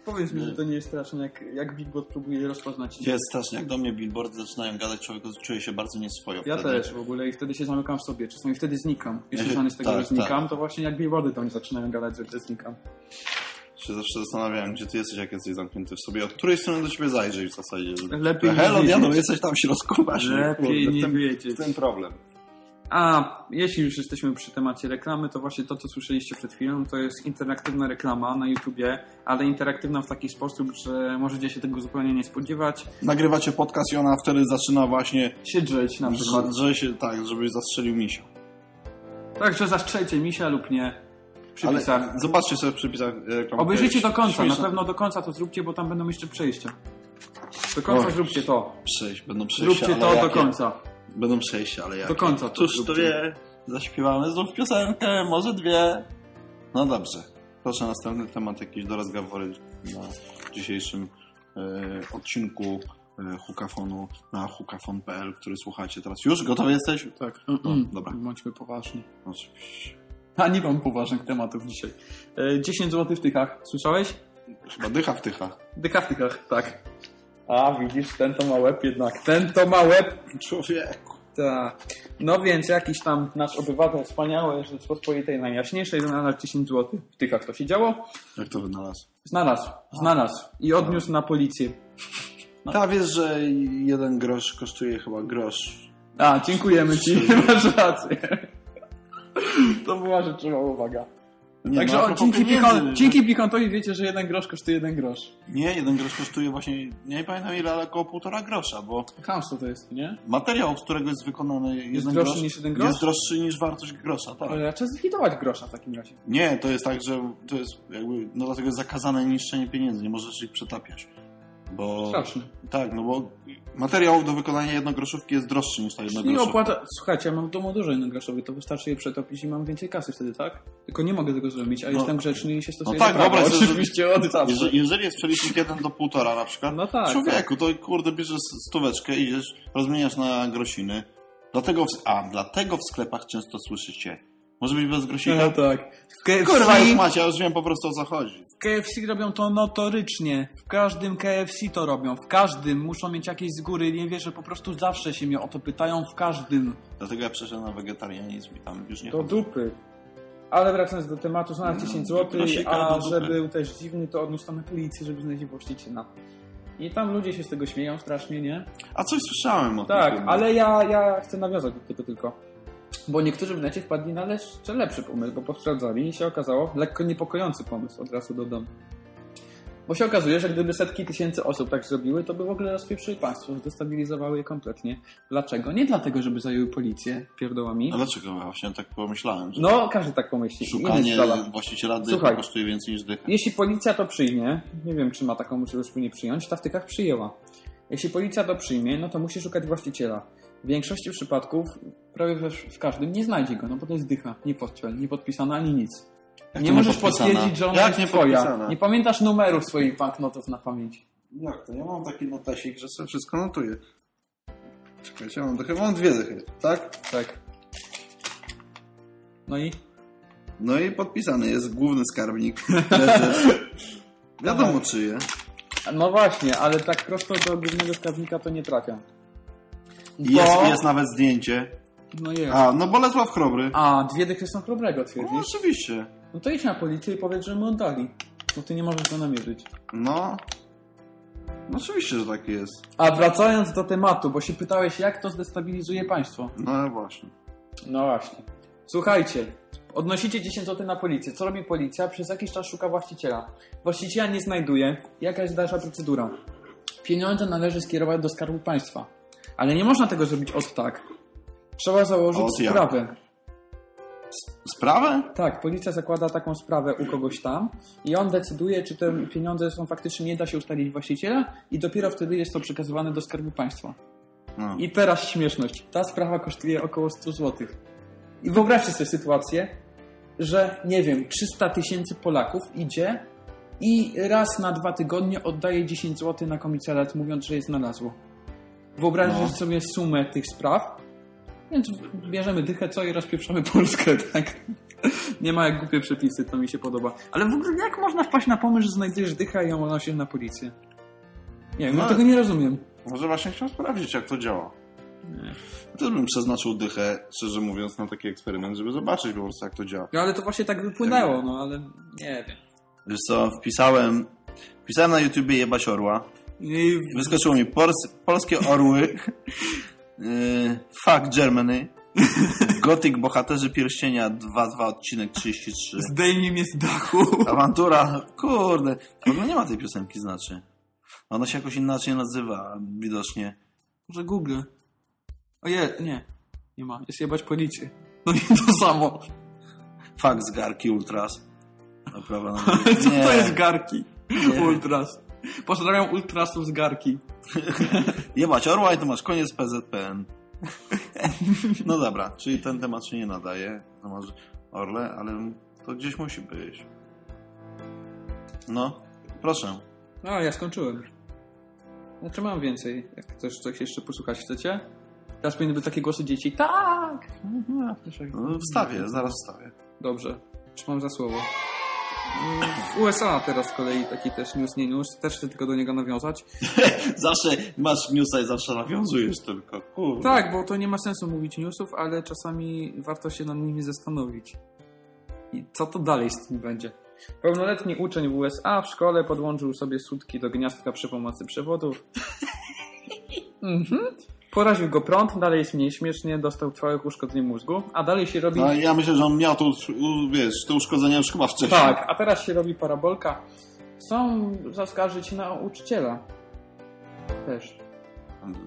Powiedz mi, że to nie jest straszne, jak, jak billboard próbuje rozpoznać cię. Jest strasznie, jak do mnie billboardy zaczynają gadać, człowiek czuje się bardzo nieswojo. Ja wtedy. też w ogóle i wtedy się zamykam w sobie. Czasami wtedy znikam. Jeśli znany z tego, tak, że znikam, to właśnie jak billboardy to oni zaczynają gadać, że znikam. Się zawsze zastanawiałem, gdzie ty jesteś, jak jesteś zamknięty w sobie. Od której strony do ciebie zajrzeć w zasadzie? Lepiej nie Hello, diabeł, jesteś tam w środku właśnie. Lepiej nie wiedzieć. w tym problem. A jeśli już jesteśmy przy temacie reklamy, to właśnie to, co słyszeliście przed chwilą, to jest interaktywna reklama na YouTubie, ale interaktywna w taki sposób, że możecie się tego zupełnie nie spodziewać. Nagrywacie podcast i ona wtedy zaczyna właśnie, Się drzeć na przykład. że, że się tak, żebyś zastrzelił misia. Także zastrzelcie misia lub nie w Ale przypisach. zobaczcie sobie w przypisach reklam. Obejrzyjcie do końca, na Śmieszne. pewno do końca to zróbcie, bo tam będą jeszcze przejścia. Do końca zróbcie to. Przejść, będą przejścia, Zróbcie to do jakie? końca. Będą przejścia, ale jakie? Do końca to to zróbcie. wie? Zaśpiewamy znów piosenkę, może dwie. No dobrze. Proszę następny temat jakiś do rozgawory na dzisiejszym e, odcinku e, Hukafonu na hukafon.pl, który słuchacie teraz. Już gotowy jesteś? Tak. No, dobra. Bądźmy poważni. Oczywiście. A nie mam poważnych tematów dzisiaj. E, 10 zł w tykach. Słyszałeś? Chyba dycha w tychach. Dycha w tykach, tak. A, widzisz, ten to ma łeb jednak. Ten to ma łeb. Człowieku. Tak. No więc jakiś tam nasz obywatel wspaniały Rzeczpospolitej najjaśniejszej znalazł 10 zł. W tykach to się działo. Jak to wynalazł? Znalazł, znalazł. I odniósł na policję. Ta wiesz, że jeden grosz kosztuje chyba grosz. A, dziękujemy ci, masz rację. To była rzeczowa uwaga. Nie, Także no, dzięki, że- dzięki pikontowi wiecie, że jeden grosz kosztuje jeden grosz. Nie, jeden grosz kosztuje właśnie, nie pamiętam ile, ale około półtora grosza, bo Chamstwo to jest, nie? materiał, z którego jest wykonany jeden droższy grosz, niż jeden grosz? jest droższy niż wartość grosza, tak. Ale trzeba zlikwidować grosza w takim razie. Nie, to jest tak, że to jest jakby, no dlatego jest zakazane niszczenie pieniędzy, nie możesz ich przetapiać. Bo, tak, no bo materiał do wykonania jednogroszówki jest droższy niż ta Nie jednogroszówka. opłata... Słuchajcie, ja mam w domu dużo jednogroszowych, to wystarczy je przetopić i mam więcej kasy wtedy, tak? Tylko nie mogę tego zrobić, a No. jestem grzeczny i się stosuję tak, do prawa. wyobraź sobie, że- Oczywiście od zawsze. Jeżeli, jeżeli jest przelicznik 1 do 1,5 na przykład, No tak, człowieku, to kurde bierzesz stóweczkę, idziesz, rozmieniasz na grosiny. Dlatego w, a, dlatego w sklepach często słyszycie. Może być bez grosika? No tak. W KFC, Kurwa, już macie, ja już wiem po prostu o co chodzi. w KFC robią to notorycznie. W każdym KFC to robią. W każdym. Muszą mieć jakieś z góry. Nie wierzę, po prostu zawsze się mnie o to pytają. W każdym. Dlatego ja przeszedłem na wegetarianizm i tam już nie Do chodzę. dupy. Ale wracając do tematu, znalazł 10 zł, a że był też dziwny, to odniósł na policję, żeby znaleźć właściciela. I tam ludzie się z tego śmieją strasznie, nie? A coś słyszałem o tym. Tak, ale ja, ja chcę nawiązać do tego tylko. Bo niektórzy w necie wpadli na jeszcze lepszy pomysł, bo posprawdzali i się okazało lekko niepokojący pomysł, od razu dodam. Bo się okazuje, że gdyby setki tysięcy osób tak zrobiły, to by w ogóle rozpieprzyły państwo, zdestabilizowały je kompletnie. Dlaczego? Nie dlatego, żeby zajęły policję pierdołami. A dlaczego? Ja właśnie tak pomyślałem, że No, każdy tak pomyśli. Szukanie właściciela dycha kosztuje więcej niż dycha. Jeśli policja to przyjmie, nie wiem, czy ma taką możliwość wspólnie przyjąć, ta w tykach przyjęła. Jeśli policja to przyjmie, no to musi szukać właściciela. W większości przypadków, prawie w każdym, nie znajdzie go, no bo to jest dycha, nie portfel, nie podpisana ani nic. Jak nie możesz potwierdzić, że ona Jak jest nie twoja. podpisana? Nie pamiętasz numerów swoich banknotów na pamięć. Jak to? Ja mam taki notesik, że sobie wszystko notuję. Czekajcie, mam dychy, mam dwie dychy, tak? Tak. No i? No i podpisany jest główny skarbnik. Wiadomo czyje. No właśnie, ale tak prosto do głównego skarbnika to nie trafia. Jest, Bo- jest nawet zdjęcie. No jest. A, no Bolesław Chrobry. A, dwie dychy są chrobrego, No twierdzisz? oczywiście. No to idź na policję i powiedz, że mu oddali. Bo ty nie możesz go namierzyć. No. No oczywiście, że tak jest. A wracając do tematu, bo się pytałeś, jak to zdestabilizuje państwo. No właśnie. No właśnie. Słuchajcie, odnosicie 10 zł na policję. Co robi policja? Przez jakiś czas szuka właściciela. Właściciela nie znajduje. Jaka jest dalsza procedura? Pieniądze należy skierować do Skarbu Państwa. Ale nie można tego zrobić od tak. Trzeba założyć Od jak? sprawę. Sprawę? Tak, policja zakłada taką sprawę u kogoś tam i on decyduje, czy te pieniądze są faktycznie, nie da się ustalić właściciela i dopiero wtedy jest to przekazywane do Skarbu Państwa. No. I teraz śmieszność. Ta sprawa kosztuje około 100 zł. I wyobraźcie sobie sytuację, że nie wiem, 300 tysięcy Polaków idzie i raz na dwa tygodnie oddaje 10 zł na komisariat, mówiąc, że je znalazło. Wyobraźcie No. sobie sumę tych spraw. Więc bierzemy dychę co i rozpieprzamy Polskę, tak? Nie ma jak głupie przepisy, to mi się podoba. Ale w ogóle jak można wpaść na pomysł, że znajdujesz dychę i ją nosisz na policję? Nie wiem, No. ja tego nie rozumiem. Może właśnie chciałem sprawdzić, jak to działa. Też bym przeznaczył dychę, szczerze mówiąc, na taki eksperyment, żeby zobaczyć po prostu, jak to działa. No ale to właśnie tak wypłynęło, no ale nie wiem. Wiesz co, wpisałem, wpisałem na YouTubie jebać orła. I Wyskoczyło mi pols- polskie orły. Yy, fuck Germany. Gothic Bohaterzy Pierścienia 2.2 odcinek 33. zdejmij mnie z dachu. Awantura, kurde. W ogóle nie ma tej piosenki, znaczy. Ona się jakoś inaczej nazywa, widocznie. Może Google. Oje, nie. Nie ma. Jest jebać policję. No nie to samo. Fuck z Garki Ultras. Dobra, no, Co nie. to jest garki? Nie. Ultras. Pozdrawiam ultrasów z garki. Jebać orła i to masz koniec PZPN. No dobra, czyli ten temat się nie nadaje. To masz orle, ale to gdzieś musi być. No, proszę. A, ja skończyłem. Znaczy mam więcej. Jak chcesz coś jeszcze posłuchać, chcecie? Teraz powinny być takie głosy dzieci. Tak! No, wstawię, zaraz wstawię. Dobrze. Trzymam za słowo. W USA teraz z kolei taki też news, nie news. Też chcę tylko do niego nawiązać. Zawsze masz newsa i zawsze nawiązujesz tylko. Kurde. Tak, bo to nie ma sensu mówić newsów, ale czasami warto się nad nimi zastanowić. I co to dalej z tym będzie? Pełnoletni uczeń w USA w szkole podłączył sobie sutki do gniazdka przy pomocy przewodów. mhm. Poraził go prąd, dalej jest mniej śmiesznie, dostał trwałych uszkodzeń mózgu, a dalej się robi... No, ja myślę, że on miał u- wiesz, te uszkodzenia już chyba wcześniej. Tak, a teraz się robi parabolka. Chcą zaskarżyć nauczyciela. Też.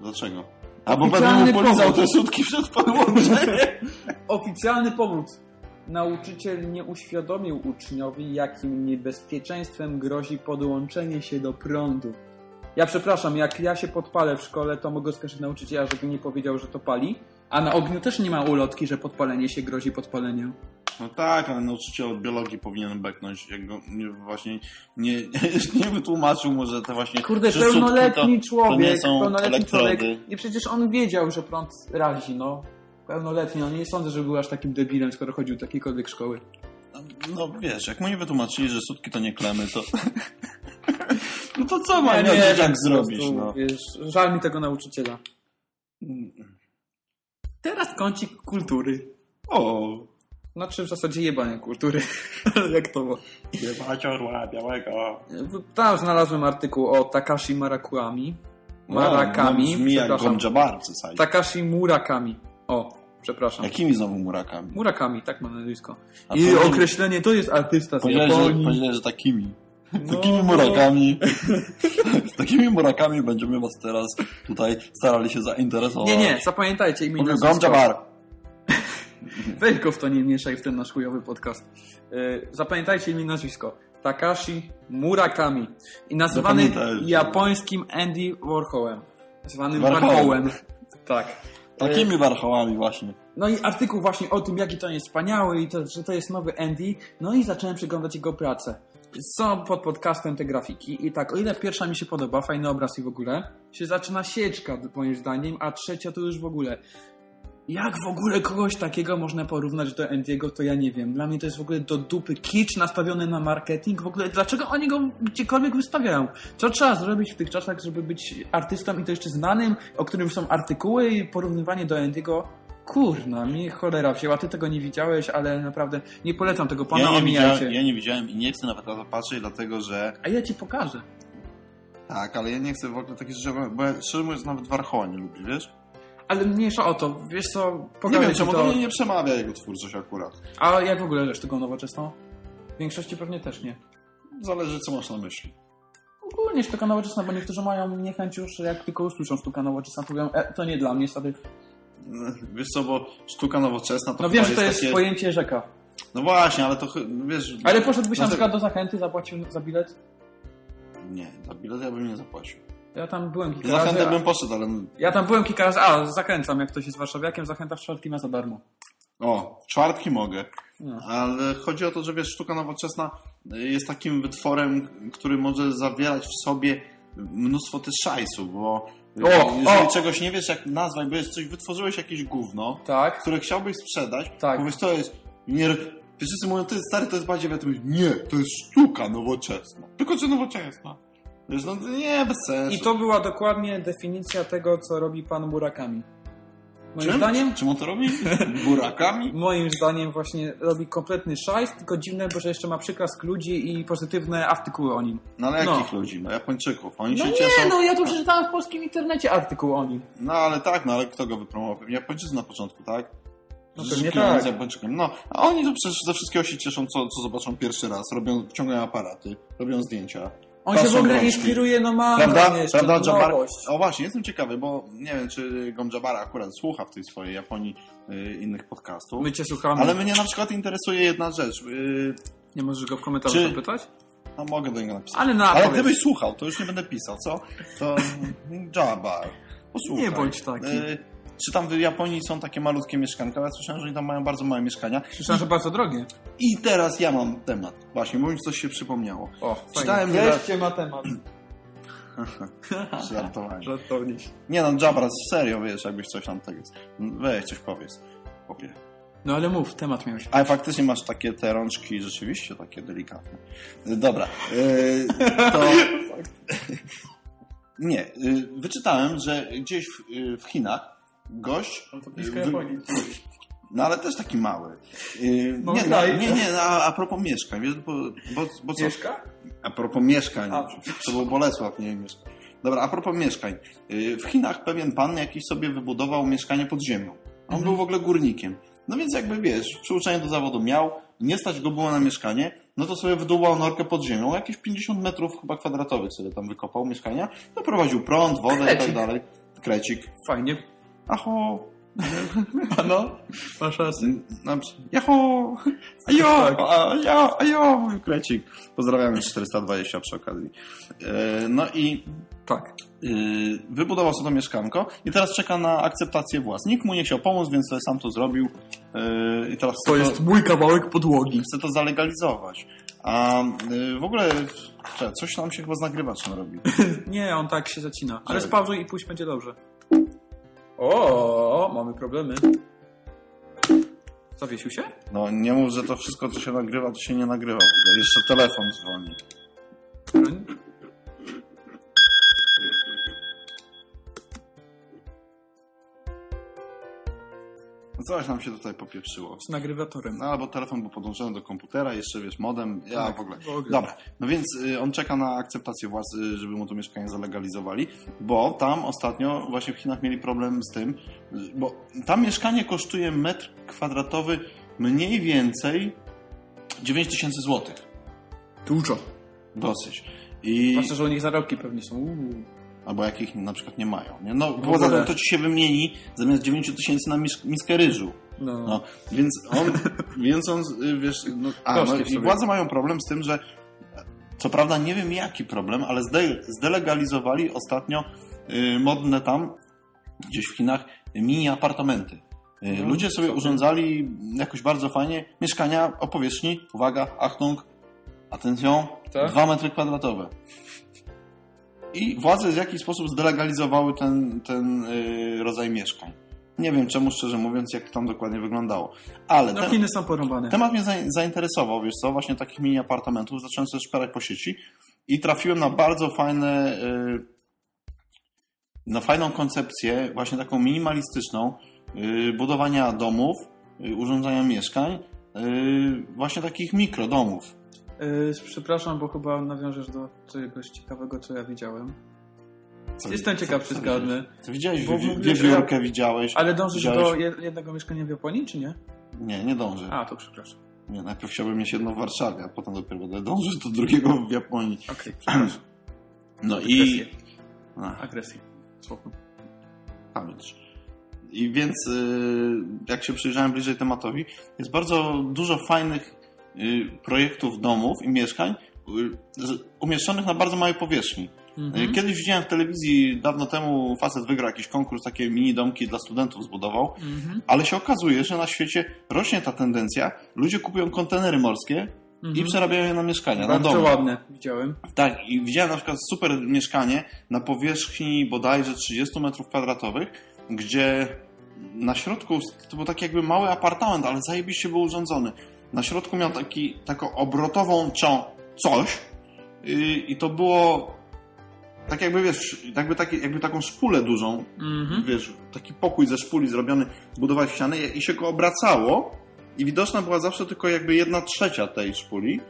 Dlaczego? A bo Oficjalny będę mu polizał te sutki przed podłączeniem. Oficjalny powód. Nauczyciel nie uświadomił uczniowi, jakim niebezpieczeństwem grozi podłączenie się do prądu. Ja przepraszam, jak ja się podpalę w szkole, to mogę oskarżyć nauczyciela, żeby nie powiedział, że to pali. A na ogniu też nie ma ulotki, że podpalenie się grozi podpaleniem. No tak, ale nauczyciel od biologii powinien beknąć, jak go nie, właśnie nie, nie wytłumaczył mu, że te właśnie Kurde, pełnoletni to, to człowiek, są pełnoletni elektrody. człowiek. I przecież on wiedział, że prąd razi, no. Pełnoletni, no nie sądzę, że był aż takim debilem, skoro chodził do jakiejkolwiek szkoły. No wiesz, jak mu nie wytłumaczyli, że sutki to nie klemy, to... no to co ma nie po zrobić, prostu, no. Wiesz, żal mi tego nauczyciela. Teraz kącik kultury. O, Znaczy w zasadzie jebanie kultury. Jak to było? jebać orła białego. Tam znalazłem artykuł o Takashi Marakuami. Marakami. No, brzmi jak przepraszam. Zasadzie. Takashi Murakami. O, przepraszam. Jakimi znowu murakami? Murakami, tak ma nazwisko. I określenie to jest artysta z Japonii. powiedziałeś, że takimi. No, Takimi no. murakami. Z takimi murakami będziemy was teraz tutaj starali się zainteresować. Nie, nie, zapamiętajcie imię nazwisko. Gomjabar. Weź go w to nie mieszaj w ten nasz chujowy podcast. Yy, zapamiętajcie imię nazwisko. Takashi Murakami. I nazywany japońskim Andy Warholem. Zwanym. Warholem. Tak. Takimi warchołami właśnie. No i artykuł właśnie o tym, jaki to jest wspaniały i to, że to jest nowy Andy. No i zacząłem przeglądać jego pracę. Są pod podcastem te grafiki i tak, o ile pierwsza mi się podoba, fajny obraz i w ogóle, się zaczyna sieczka moim zdaniem, a trzecia to już w ogóle. Jak w ogóle kogoś takiego można porównać do Andiego, to ja nie wiem. Dla mnie to jest w ogóle do dupy kicz nastawiony na marketing. W ogóle dlaczego oni go gdziekolwiek wystawiają? Co trzeba zrobić w tych czasach, żeby być artystą i to jeszcze znanym, o którym są artykuły i porównywanie do Andiego? Kurna, mnie cholera wzięła. Ty tego nie widziałeś, ale naprawdę nie polecam tego pana, Ja nie, omijajcie. ja nie widziałem i nie chcę nawet na to patrzeć, dlatego że A ja ci pokażę. tak, ale ja nie chcę w ogóle takich rzeczy, bo ja szczerze mówiąc nawet warchoła nie lubię, wiesz? Ale mniejsza o to, wiesz co, Nie wiem, czemu to. to mnie nie przemawia jego twórczość akurat. A jak w ogóle leż tego nowoczesną? W większości pewnie też nie. Zależy, co masz na myśli. Ogólnie sztuka nowoczesna, bo niektórzy mają niechęć już, jak tylko usłyszą sztuka nowoczesna, to mówią, e, to nie dla mnie, stary. Wiesz co, bo sztuka nowoczesna to No wiem, że to jest takie... pojęcie rzeka. No właśnie, ale to wiesz... Ale poszedłbyś na no przykład do Zachęty, zapłacił za bilet? Nie, za bilet ja bym nie zapłacił. Ja tam byłem kilka razy. chętę a- bym poszedł, ale... Ja tam byłem kilka razy, a zachęcam, jak ktoś jest warszawiakiem, zachęta w czwartki ma za darmo. O, czwartki mogę. No. Ale chodzi o to, że wiesz, sztuka nowoczesna jest takim wytworem, który może zawierać w sobie mnóstwo też szajsu, bo O, jeżeli o! czegoś nie wiesz jak nazwać, bo jest coś, wytworzyłeś jakieś gówno, Tak? które chciałbyś sprzedać, Tak. powiesz, to jest... Nie, wszyscy mówią, to jest stary, to jest bardziej wiadomo. Nie, to jest sztuka nowoczesna. Tylko, że nowoczesna. Wiesz, no nie, bez sensu. I to była dokładnie definicja tego, co robi pan Murakami. Moim Czym? zdaniem, Czym on to robi? Burakami? moim zdaniem właśnie robi kompletny szajs, tylko dziwne, bo że jeszcze ma przyklask ludzi i pozytywne artykuły o nim. No ale No. jakich ludzi? No Japończyków. Oni No się nie, cieszą. no ja to przeczytałem w polskim internecie artykuł o nim. No ale tak, no ale kto go wypromował? Pewnie Japończycy na początku, tak? No pewnie tak. Japończykiem. No, a oni to przecież ze wszystkiego się cieszą, co, co zobaczą pierwszy raz. Robią, wciągają aparaty, robią zdjęcia. On się w ogóle inspiruje, no ma Prawda? jeszcze Prawda, Jabar? O właśnie, jestem ciekawy, bo nie wiem, czy Gomjabara akurat słucha w tej swojej Japonii y, innych podcastów. My cię słuchamy. Ale mnie na przykład interesuje jedna rzecz. Y, Nie możesz go w komentarzu Czy- zapytać? no mogę do niego napisać. Ale na Ale powiedz. gdybyś słuchał, to już nie będę pisał, co? To Jabar. Posłuchaj. Nie bądź taki. Y, czy tam w Japonii są takie malutkie mieszkanka? Ja słyszałem, że oni tam mają bardzo małe mieszkania. Słyszałem, że bardzo drogie. I teraz ja mam temat. Właśnie, bo mi coś się przypomniało. O, Czytałem Wreszcie ma temat. Żartowałem. Żartowniś. Nie no, Jabra, serio, wiesz, jakbyś coś tam tak jest. Weź, coś powiedz. Chłopie. No ale mów, temat miałeś. Ale faktycznie masz takie te rączki rzeczywiście takie delikatne. Dobra. Yy, to... Nie. Yy, wyczytałem, że gdzieś w, yy, w Chinach gość... No to blisko Japonii. No ale też taki mały. Yy, nie, no, kraj. nie, nie, a, a propos mieszkań, wiesz, bo, bo, bo co? Mieszka? A propos mieszkań, A. to był Bolesław, nie mieszkań. Dobra, a propos mieszkań. Yy, W Chinach pewien pan jakiś sobie wybudował mieszkanie pod ziemią. On Mhm. był w ogóle górnikiem. No więc jakby wiesz, przyuczenie do zawodu miał, nie stać go było na mieszkanie, no to sobie wydłubał norkę pod ziemią, jakieś 50 metrów chyba kwadratowych sobie tam wykopał mieszkania, doprowadził prąd, wodę i tak Krecik. dalej. Krecik. Fajnie. Aho, A no, masz rację. Jaho! Ajo! Tak. Ajo! Ajo! Mój krecik. Pozdrawiamy 420 przy okazji. E, No i Tak. e, wybudował sobie to mieszkanko i teraz czeka na akceptację władz. Nikt mu nie chciał pomóc, więc sobie sam to zrobił e, i teraz To jest mój kawałek podłogi. chce to zalegalizować. A w ogóle coś tam się chyba z nagrywaczem robi. Nie, on tak się zacina. Ale spauzuj i pójść będzie dobrze. O, mamy problemy. Zawiesił się? No nie mów, że to wszystko, co się nagrywa, to się nie nagrywa. Jeszcze telefon dzwoni. Coś nam się tutaj popieprzyło. Z nagrywatorem. No albo telefon był podłączony do komputera, jeszcze wiesz, modem, ja Tak, w ogóle. w ogóle. Dobra, no więc y, on czeka na akceptację władz, y, żeby mu to mieszkanie zalegalizowali, bo tam ostatnio właśnie w Chinach mieli problem z tym, y, bo tam mieszkanie kosztuje metr kwadratowy mniej więcej 9 tysięcy złotych. Dużo. Dosyć. I Zwłaszcza, że u nich zarobki pewnie są. Uuu. Albo jakich na przykład nie mają. Nie? No, W poza ogóle. tym to ci się wymieni zamiast 9 tysięcy na mis- miskę ryżu. No. No, więc on, więc on, y, wiesz, no, a, no, i władze mają problem z tym, że co prawda nie wiem jaki problem, ale zde, zdelegalizowali ostatnio y, modne tam, gdzieś w Chinach, mini apartamenty. Y, No, Ludzie sobie sobie. urządzali jakoś bardzo fajnie mieszkania o powierzchni, uwaga, Achtung, atencją, Tak? 2 metry kwadratowe. I władze w jakiś sposób zdelegalizowały ten, ten y, rodzaj mieszkań. Nie wiem czemu, szczerze mówiąc, jak tam dokładnie wyglądało. Ale No te, Chiny są porąbane. temat mnie za- zainteresował, wiesz co, właśnie takich mini apartamentów. Zacząłem sobie szperać po sieci i trafiłem na bardzo fajne, y, na fajną koncepcję, właśnie taką minimalistyczną, y, budowania domów, urządzania mieszkań, właśnie takich mikrodomów. Yy, przepraszam, bo chyba nawiążesz do czegoś ciekawego, co ja widziałem. Co- Jestem co- ciekaw, czy zgadnę. widziałeś? Co widziałeś? Bo Wie- Wiewiórkę widziałeś? Ale dążysz Widziałeś? do jed- jednego mieszkania w Japonii, czy nie? Nie, nie dążę. A, to przepraszam. Nie, najpierw chciałbym mieć jedno w Warszawie, a potem dopiero będę dążyć do drugiego w Japonii. Okej, przepraszam. No i... Agresję. Ach, Agresję. Słowem. pamięć. I więc y, jak się przyjrzałem bliżej tematowi, jest bardzo dużo fajnych projektów domów i mieszkań y, umieszczonych na bardzo małej powierzchni. Mhm. Y, Kiedyś widziałem w telewizji, dawno temu facet wygrał jakiś konkurs, takie mini domki dla studentów zbudował, Mhm. ale się okazuje, że na świecie rośnie ta tendencja, ludzie kupują kontenery morskie i Mhm. przerabiają je na mieszkania, na Bardzo domy. ładne, widziałem. Tak, i widziałem na przykład super mieszkanie na powierzchni bodajże 30 metrów kwadratowych, gdzie na środku to był taki jakby mały apartament, ale zajebiście był urządzony. Na środku miał taki, taką obrotową coś i, i to było tak jakby wiesz, jakby, taki, jakby taką szpulę dużą, Mhm. wiesz, taki pokój ze szpuli zrobiony, zbudować w ściany i się go obracało i widoczna była zawsze tylko jakby jedna trzecia tej szpuli, y,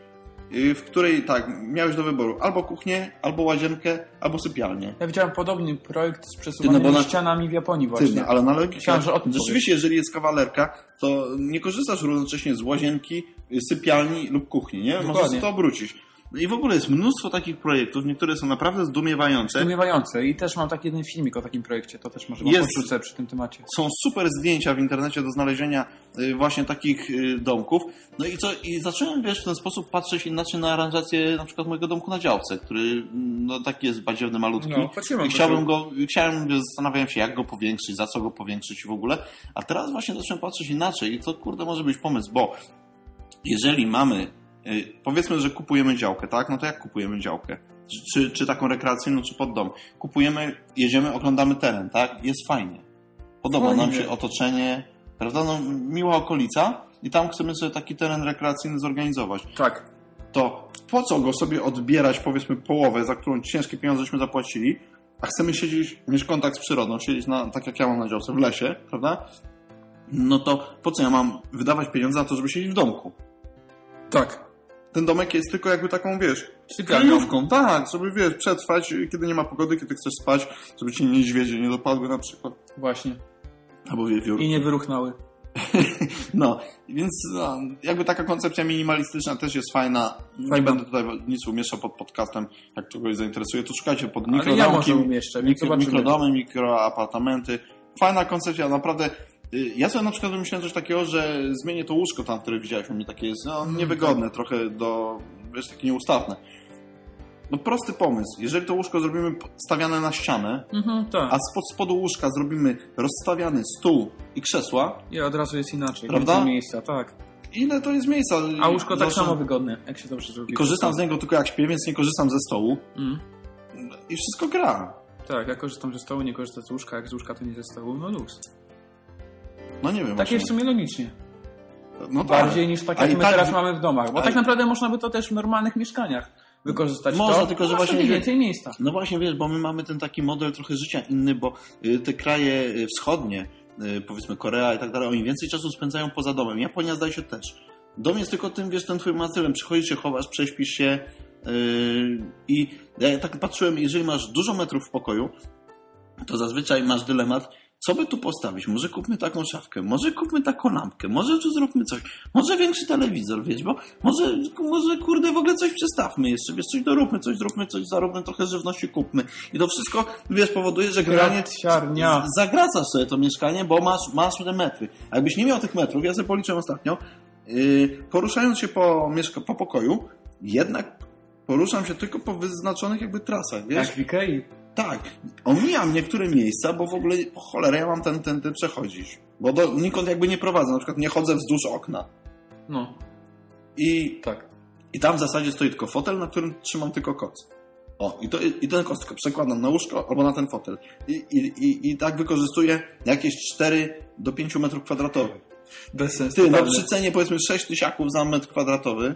w której tak, miałeś do wyboru albo kuchnię, albo łazienkę, albo sypialnię. Ja widziałem podobny projekt z Ty, przesuwanymi no na- ścianami w Japonii Ty, właśnie. no, ale na logikę, że rzeczywiście, jeżeli jest kawalerka, to nie korzystasz równocześnie z łazienki, y, sypialni lub kuchni, nie? Możesz Dokładnie. to obrócić. No I w ogóle jest mnóstwo takich projektów, niektóre są naprawdę zdumiewające. Zdumiewające. I też mam taki jeden filmik o takim projekcie, to też może wam Jest. podrzucę przy tym temacie. Są super zdjęcia w internecie do znalezienia y, właśnie takich y, domków. No i co? I zacząłem, wiesz, w ten sposób patrzeć inaczej na aranżację na przykład mojego domku na działce, który mm, no taki jest badziewny, malutki. No, I chciałbym go, chciałem, zastanawiałem się, jak go powiększyć, za co go powiększyć w ogóle. A teraz właśnie zacząłem patrzeć inaczej i to kurde może być pomysł, bo jeżeli mamy, powiedzmy, że kupujemy działkę, tak? No to jak kupujemy działkę? Czy, czy taką rekreacyjną, czy pod dom? Kupujemy, jedziemy, oglądamy teren, tak? Jest fajnie. Podoba nam Fajnie. się otoczenie, prawda? No, miła okolica i tam chcemy sobie taki teren rekreacyjny zorganizować. Tak. To po co go sobie odbierać, powiedzmy, połowę, za którą ciężkie pieniądze żeśmy zapłacili, a chcemy siedzieć, mieć kontakt z przyrodą, siedzieć na, tak jak ja mam na działce, w lesie, prawda? No to po co ja mam wydawać pieniądze na to, żeby siedzieć w domku? Tak. Ten domek jest tylko jakby taką, wiesz, kryjówką, tak, żeby, wiesz, przetrwać, kiedy nie ma pogody, kiedy chcesz spać, żeby ci niedźwiedzie nie dopadły na przykład, Właśnie. albo wiewiór. I nie wyruchnały. No, więc no, jakby taka koncepcja minimalistyczna też jest fajna. Nie Fajna. będę tutaj nic umieszczał pod podcastem, jak kogoś zainteresuje, to szukajcie pod ja mikrodomki, więc mikro, mikrodomy, mikroapartamenty. Fajna koncepcja, naprawdę. Ja sobie na przykład wymyśliłem coś takiego, że zmienię to łóżko tam, które widziałeś u mnie, takie jest no, niewygodne, trochę do, wiesz, takie nieustawne. No prosty pomysł. Jeżeli to łóżko zrobimy stawiane na ścianę, Mhm, tak. a spod spodu łóżka zrobimy rozstawiany stół i krzesła, I od razu jest inaczej. Prawda? Miejsca, tak. ile to jest miejsca? A łóżko tak Zawsze- samo wygodne, jak się dobrze zrobi. Korzystam z niego tylko jak śpię, więc nie korzystam ze stołu. Mm. I wszystko gra. Tak, ja korzystam ze stołu, nie korzystam z łóżka, jak z łóżka to nie ze stołu, no luz. No nie wiem. Takie właśnie. w sumie logicznie. no tak. Bardziej niż tak A jak my tak- teraz mamy w domach. Bo tak naprawdę można by to też w normalnych mieszkaniach wykorzystać. Można, to, tylko że masz właśnie więcej miejsca. No właśnie, wiesz, bo my mamy ten taki model trochę życia inny, bo y, te kraje y, wschodnie, y, powiedzmy Korea i tak dalej, oni więcej czasu spędzają poza domem. Japonia zdaje się też. Dom jest tylko tym, wiesz, ten twoim azylem. Przychodzisz się, chowasz, prześpisz się yy, i ja tak patrzyłem, jeżeli masz dużo metrów w pokoju, to zazwyczaj masz dylemat, co by tu postawić? Może kupmy taką szafkę, może kupmy taką lampkę, może tu zróbmy coś, może większy telewizor, wiesz, bo może, może kurde w ogóle coś przestawmy jeszcze, wiesz, coś doróbmy, coś zróbmy, coś zaróbmy, trochę żywności kupmy. I to wszystko, wiesz, powoduje, że generalnie Kwiaciarnia. zagracasz sobie to mieszkanie, bo masz, masz te metry. A jakbyś nie miał tych metrów, ja sobie policzyłem ostatnio, yy, poruszając się po, mieszka- po pokoju, jednak poruszam się tylko po wyznaczonych jakby trasach, wiesz? Jak w Ikei. Tak, omijam niektóre miejsca, bo w ogóle po cholerę ja mam ten, ten, ten przechodzić. Bo do, nikąd jakby nie prowadzę, na przykład nie chodzę wzdłuż okna. No, I, tak. I tam w zasadzie stoi tylko fotel, na którym trzymam tylko koc. O, i, to, i ten koc przekładam na łóżko albo na ten fotel. I, i, i, i tak wykorzystuję jakieś 4 do 5 metrów kwadratowych. Bez sensu. Ty, no totalny. przy cenie powiedzmy 6 tysiaków za metr kwadratowy,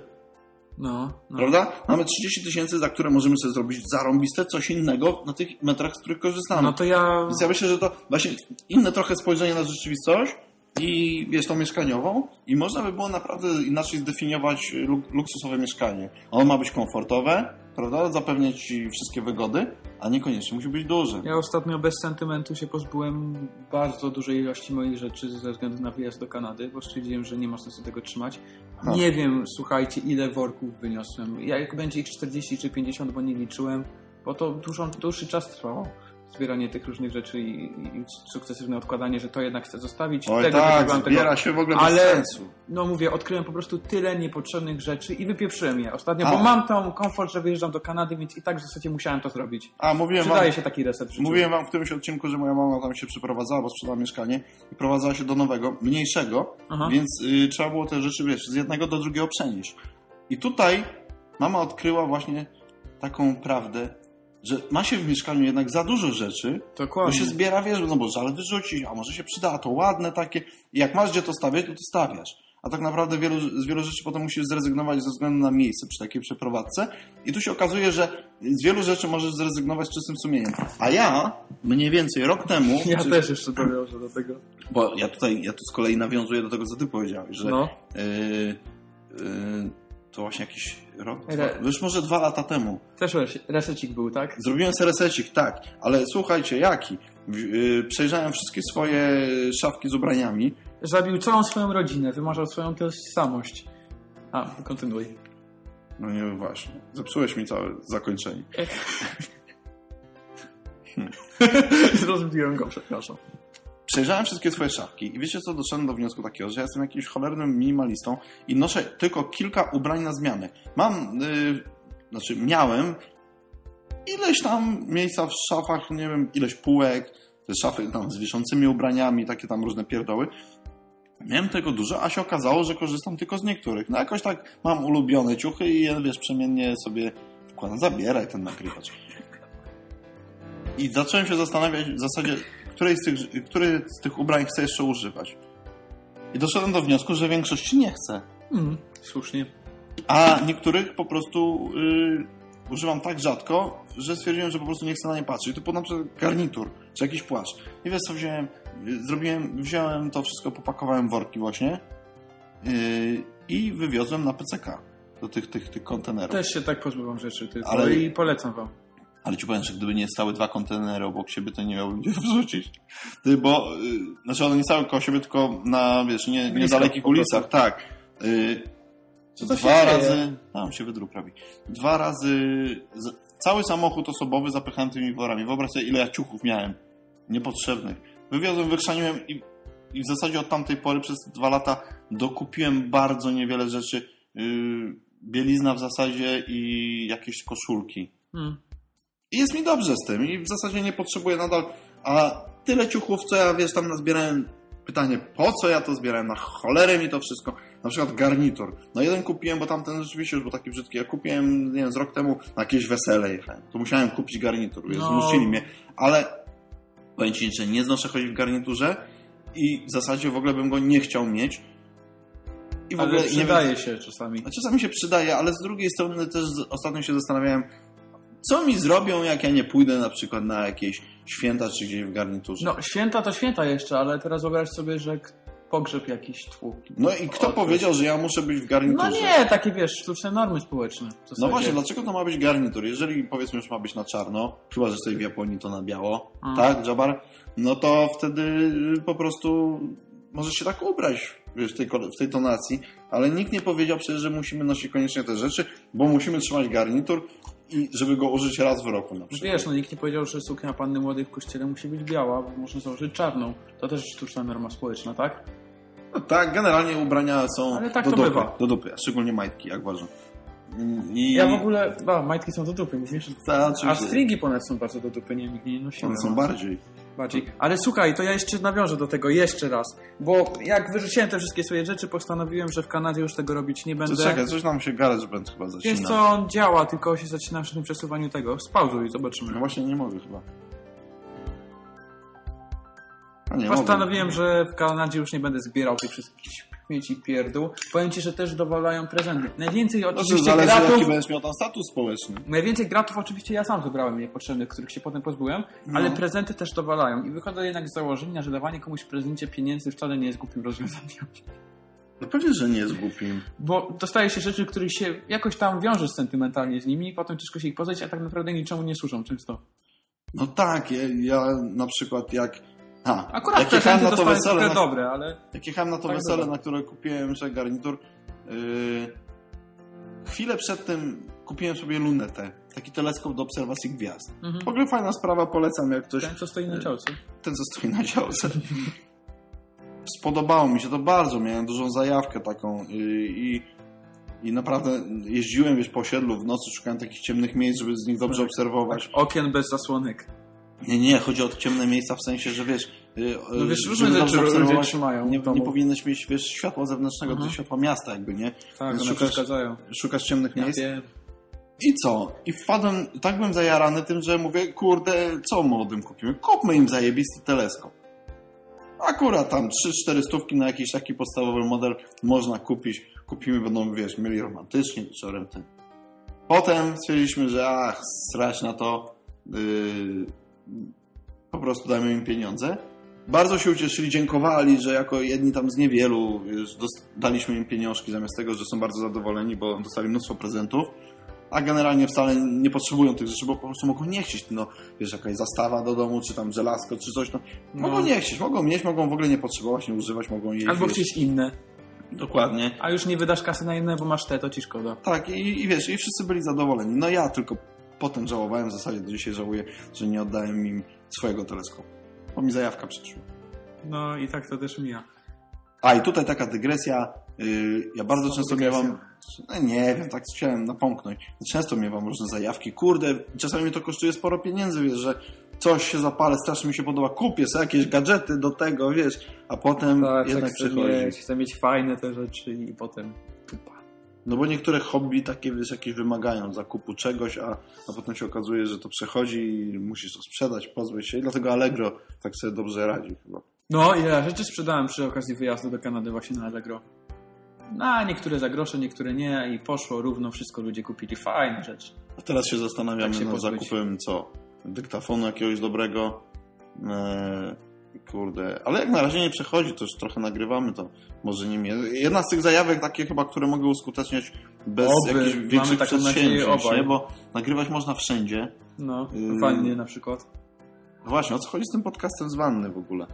No, no. prawda? Mamy 30 tysięcy, za które możemy sobie zrobić zarąbiste coś innego na tych metrach, z których korzystamy. No to ja... Więc ja myślę, że to właśnie inne trochę spojrzenie na rzeczywistość i wiesz, tą mieszkaniową i można by było naprawdę inaczej zdefiniować luk- luksusowe mieszkanie. Ono ma być komfortowe, prawda? Zapewniać ci wszystkie wygody, a niekoniecznie musi być duże. Ja ostatnio bez sentymentu się pozbyłem bardzo dużej ilości moich rzeczy ze względu na wyjazd do Kanady, bo stwierdziłem, że nie ma sensu tego trzymać. No. Nie wiem, słuchajcie, ile worków wyniosłem. Ja, jak będzie ich 40 czy 50, bo nie liczyłem, bo to dużo, dłuższy czas trwało. Zbieranie tych różnych rzeczy i, i sukcesywne odkładanie, że to jednak chcę zostawić. Oj tego, tak, tego, tego. zbiera się w ogóle bez Ale- sensu. No mówię, odkryłem po prostu tyle niepotrzebnych rzeczy i wypieprzyłem je ostatnio, A. bo mam tą komfort, że wyjeżdżam do Kanady, więc i tak w zasadzie musiałem to zrobić. A, mówiłem wam, Przydaje się taki reset mówiłem wam w którymś odcinku, że moja mama tam się przeprowadzała, bo sprzedała mieszkanie i prowadzała się do nowego, mniejszego, Aha. Więc y, trzeba było te rzeczy, wiesz, z jednego do drugiego przenieść. I tutaj mama odkryła właśnie taką prawdę, że ma się w mieszkaniu jednak za dużo rzeczy, bo Dokładnie. się zbiera, wiesz, no bo żal wyrzucić, a może się przyda, a to ładne takie. I jak masz gdzie to stawiać, to to stawiasz. A tak naprawdę wielu, z wielu rzeczy potem musisz zrezygnować ze względu na miejsce przy takiej przeprowadzce. I tu się okazuje, że z wielu rzeczy możesz zrezygnować z czystym sumieniem. A ja mniej więcej rok temu, Ja czy, też jeszcze dowiążę do tego. bo ja tutaj, ja tu z kolei nawiązuję do tego, co ty powiedziałeś, że No. Yy, yy, to właśnie jakiś rok, Re- dwa, już może dwa lata temu. Też res- resecik był, tak? Zrobiłem seresecik, tak, ale słuchajcie, jaki? Yy, przejrzałem wszystkie swoje szafki z ubraniami. Zabił całą swoją rodzinę, wymarzał swoją tożsamość. A, kontynuuj. No nie, właśnie, zepsułeś mi całe zakończenie. Zrozumiałem go, przepraszam. Przejrzałem wszystkie swoje szafki i wiecie co, doszedłem do wniosku takiego, że ja jestem jakimś cholernym minimalistą i noszę tylko kilka ubrań na zmianę. Mam, yy, znaczy miałem ileś tam miejsca w szafach, nie wiem, ileś półek, te szafy tam z wiszącymi ubraniami, takie tam różne pierdoły. Miałem tego dużo, a się okazało, że korzystam tylko z niektórych. No jakoś tak mam ulubione ciuchy i je, wiesz, przemiennie sobie wkładam. Zabieraj ten nagrywacz. I zacząłem się zastanawiać w zasadzie, której z tych, który z tych ubrań chcę jeszcze używać. I doszedłem do wniosku, że większości nie chcę. Mm, słusznie. A niektórych po prostu y, używam tak rzadko, że stwierdziłem, że po prostu nie chcę na nie patrzeć. Typu na przykład garnitur, czy jakiś płaszcz. I wiesz co wziąłem? Zrobiłem, wziąłem to wszystko, popakowałem worki właśnie y, i wywiozłem na PCK do tych, tych, tych kontenerów. Też się tak pozbywam rzeczy tylko Ale- i polecam wam. Ale ci powiem, że gdyby nie stały dwa kontenery obok siebie, to nie miałbym gdzie wrzucić. Ty, bo, y, znaczy one nie stały koło siebie, tylko na, wiesz, nie, niedalekich ulicach, tak. Y, Co dwa dzieje? razy, tam się wydruk prawi. Dwa razy, z, cały samochód osobowy zapychałem tymi worami. Wyobraź sobie, ile ja ciuchów miałem. Niepotrzebnych. Wywiozłem, wykrzaniłem i, i w zasadzie od tamtej pory przez dwa lata dokupiłem bardzo niewiele rzeczy. Y, bielizna w zasadzie i jakieś koszulki. Mm. I jest mi dobrze z tym i w zasadzie nie potrzebuję nadal. A tyle ciuchów, co ja wiesz, tam nazbierałem. Pytanie, po co ja to zbierałem? Na cholerę mi to wszystko. Na przykład garnitur. No jeden kupiłem, bo tamten rzeczywiście już był taki brzydki. Ja kupiłem, nie wiem, z rok temu na jakieś wesele jechałem. To musiałem kupić garnitur, wiesz, No. zmusili mnie. Ale powiem ci, że nie znoszę chodzić w garniturze i w zasadzie w ogóle bym go nie chciał mieć. I w Ale ogóle nie wiem, przydaje się czasami. a czasami się przydaje, ale z drugiej strony też ostatnio się zastanawiałem, co mi zrobią, jak ja nie pójdę na przykład na jakieś święta czy gdzieś w garniturze. No, święta to święta jeszcze, ale teraz wyobraź sobie, że pogrzeb jakiś tłuk. No i kto powiedział, że ja muszę być w garniturze? No nie, takie wiesz, sztuczne normy społeczne. No właśnie, dlaczego to ma być garnitur? Jeżeli powiedzmy już ma być na czarno, chyba że sobie w Japonii to na biało, Mm. tak, Jabar? No to wtedy y, po prostu możesz się tak ubrać wiesz, w, tej, w tej tonacji, ale nikt nie powiedział przecież, że musimy nosić koniecznie te rzeczy, bo musimy trzymać garnitur i żeby go użyć raz w roku na przykład. Wiesz, no nikt nie powiedział, że suknia panny młodej w kościele musi być biała, bo można założyć czarną. To też sztuczna norma społeczna, tak? No tak, generalnie ubrania są Ale tak do to dupy, bywa. do dupy, a szczególnie majtki, jak uważam. Mm, I... Ja w ogóle... A, majtki są do dupy, mówisz? Ta, A stringi ponad są bardzo do dupy, nie, nie nosiłem. One są bardziej. Bardziej. Ale słuchaj, to ja jeszcze nawiążę do tego jeszcze raz, bo jak wyrzuciłem te wszystkie swoje rzeczy, postanowiłem, że w Kanadzie już tego robić nie To będę. czekaj, coś nam się GarageBand chyba zacina. Wiesz co, on działa, tylko się zaczyna przy tym przesuwaniu tego. Spauzuj i zobaczymy. No właśnie nie mogę chyba. A nie, mogę. Postanowiłem, że w Kanadzie już nie będę zbierał tych wszystkich śmieci pierdół. Powiem ci, że też dowalają prezenty. Najwięcej No oczywiście zależy gratów... jaki będziesz miał tam status społeczny. Najwięcej gratów oczywiście ja sam zebrałem niepotrzebnych, których się potem pozbyłem, No. ale prezenty też dowalają. I wychodzę jednak z założenia, że dawanie komuś w prezencie pieniędzy wcale nie jest głupim rozwiązaniem. No pewnie, że nie jest głupim. Bo dostaje się rzeczy, których się jakoś tam wiążesz sentymentalnie z nimi i potem ciężko się ich pozbyć, a tak naprawdę niczemu nie służą często. No tak, ja, ja na przykład jak... A, Akurat jak jechałem na to wesele, na, dobre, ale jak jechałem na to Tak wesele, na które kupiłem jeszcze garnitur, yy, chwilę przed tym kupiłem sobie lunetę. Taki teleskop do obserwacji gwiazd. Mhm. W ogóle fajna sprawa, polecam jak ktoś... ten, co stoi na działce. ten, co stoi na działce. Spodobało mi się to bardzo, miałem dużą zajawkę taką i, i, i naprawdę jeździłem wiesz, po osiedlu w nocy, szukałem takich ciemnych miejsc, żeby z nich dobrze obserwować. Okien bez zasłonek. Nie, nie, chodzi o ciemne miejsca w sensie, że wiesz, y, No wiesz, y, różne rzeczy ludzie trzymają Nie, nie powinieneś mieć wiesz, światła zewnętrznego, Mhm. to światła miasta jakby, nie? Tak, Więc one szukasz, przeszkadzają. szukasz ciemnych Ja miejsc. wiem. I co? I wpadłem, tak byłem zajarany tym, że mówię, kurde, co młodym kupimy? Kupmy im zajebisty teleskop. Akurat tam 3-4 stówki na jakiś taki podstawowy model można kupić. Kupimy, będą, wiesz, mieli romantycznie wieczorem ten. Potem stwierdziliśmy, że ach, strać na to, yy, po prostu dajmy im pieniądze. Bardzo się ucieszyli, dziękowali, że jako jedni tam z niewielu daliśmy im pieniążki zamiast tego, że są bardzo zadowoleni, bo dostali mnóstwo prezentów a generalnie wcale nie potrzebują tych rzeczy, bo po prostu mogą nie chcieć. No, wiesz, jakaś zastawa do domu, czy tam żelazko, czy coś. No, No. Mogą nie chcieć, mogą mieć, mogą w ogóle nie potrzebować, nie używać, mogą jeść. Albo chcieć inne. Dokładnie. A już nie wydasz kasy na inne, bo masz te, to ci szkoda. Tak, i, i wiesz, i wszyscy byli zadowoleni. No ja tylko potem żałowałem, w zasadzie do dzisiaj żałuję, że nie oddałem im swojego teleskopu. Bo mi zajawka przyszła. No i tak to też mija. A i tutaj taka dygresja. Yy, ja bardzo często dygresja. miewam. No, nie wiem, tak chciałem napomknąć. Często miewam różne zajawki. Kurde, czasami mi to kosztuje sporo pieniędzy, wiesz, że coś się zapalę, strasznie mi się podoba. Kupię sobie jakieś gadżety do tego, wiesz, a potem Tak, jednak tak przychodzi. mieć, chcę mieć fajne te rzeczy i potem. No bo niektóre hobby takie, wiesz, jakieś wymagają zakupu czegoś, a, a potem się okazuje, że to przechodzi i musisz to sprzedać, pozbyć się. I dlatego Allegro tak sobie dobrze radzi chyba. No i ja rzeczy sprzedałem przy okazji wyjazdu do Kanady właśnie na Allegro. No, niektóre za grosze, niektóre nie i poszło równo, wszystko ludzie kupili. Fajne rzeczy. A teraz się zastanawiamy Tak się nad zakupem co? Dyktafonu jakiegoś dobrego. Eee, kurde, ale jak na razie nie przechodzi, to już trochę nagrywamy, to może nim jest. Jedna z tych zajawek takie chyba, które mogę uskuteczniać bez Oby. jakichś większych przedsięwzięć, nie? Bo nagrywać można wszędzie. No, Yy. w wannie na przykład. No właśnie, o co chodzi z tym podcastem z wanny w ogóle?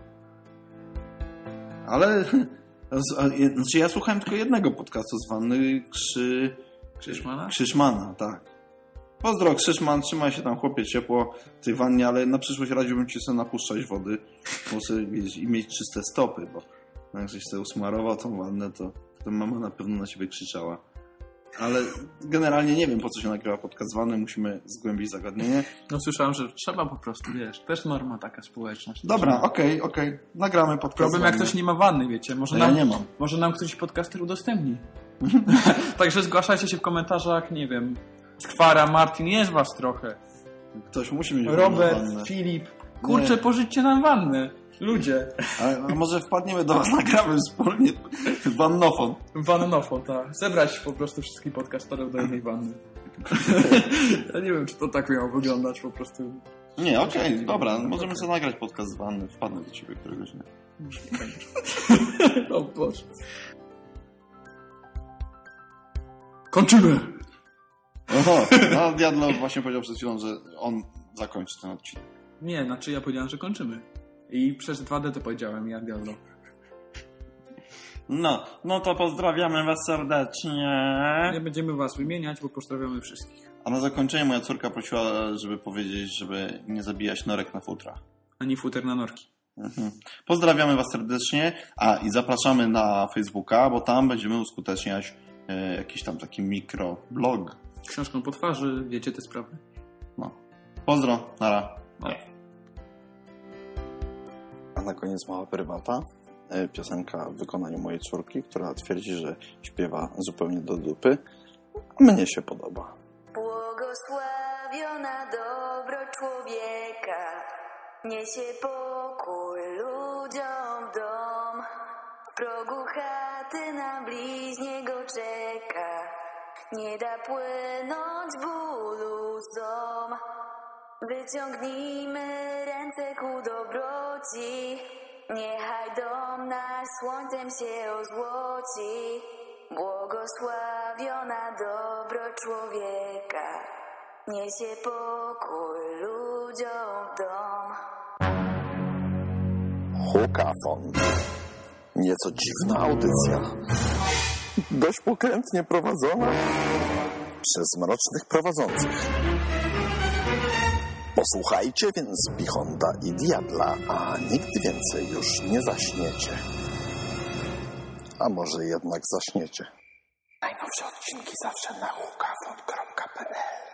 Ale, znaczy ja słuchałem tylko jednego podcastu z wanny, Krzy... Krzyszmana? Krzyszmana, tak. Pozdro, Krzyszman, trzymaj się tam, chłopie, ciepło w tej wannie, ale na przyszłość radziłbym ci sobie napuszczać wody, sobie, wiesz, i mieć czyste stopy, bo jak żeś sobie usmarował tą wannę, to, mama na pewno na ciebie krzyczała. Ale generalnie nie wiem, po co się nagrywa podcast z wanny, musimy zgłębić zagadnienie. No słyszałem, że trzeba po prostu, wiesz, też norma taka społeczność. Dobra, okej, okej, nagramy podcast Problem jak ktoś nie ma wanny, wiecie, może No ja nam, nie mam. może nam któryś podcaster udostępni. Także zgłaszajcie się w komentarzach, nie wiem, Skwara, Martin, jest was trochę. Ktoś musi mieć wannę. Robert, Filip, kurczę, pożyczcie nam wannę. Ludzie. A, może wpadniemy do was, nagramy wspólnie wannofon. Wannofon, tak. Zebrać po prostu wszystkich podcasterów do jednej wanny. ja nie wiem, czy to tak miało wyglądać po prostu. Nie, okej, dobra, możemy sobie nagrać podcast z wanny, wpadnę do ciebie któregoś dnia. Nie o Boże. Kończymy! Oho, no Diablo właśnie powiedział przed chwilą, że on zakończy ten odcinek. Nie, znaczy ja powiedziałem, że kończymy. I przez 2D to powiedziałem, ja Diablo. No, no to pozdrawiamy was serdecznie. Nie będziemy was wymieniać, bo pozdrawiamy wszystkich. A na zakończenie moja córka prosiła, żeby powiedzieć, żeby nie zabijać norek na futra. Ani futer na norki. Mhm. Pozdrawiamy Was serdecznie, a i zapraszamy na Facebooka, bo tam będziemy uskuteczniać e, jakiś tam taki mikroblog. Książką po twarzy, wiecie te sprawy. No. Pozdro, nara. A na koniec mała prywata. E, Piosenka w wykonaniu mojej córki, która twierdzi, że śpiewa zupełnie do dupy. Mnie się podoba. Błogosławiona dobro człowieka, niesie pokój ludziom w dom. W progu chaty na bliźniego czeka, nie da płynąć bólu ząb. Wyciągnijmy ręce ku dobroci, niechaj dom nasz słońcem się ozłoci. Błogosławiona dobro człowieka, niesie pokój ludziom w dom. Hukafon. Nieco dziwna audycja. Dość pokrętnie prowadzona przez mrocznych prowadzących. Posłuchajcie więc Bichonda i Diabla, a nigdy więcej już nie zaśniecie. A może jednak zaśniecie. Najnowsze odcinki zawsze na hukafon.pl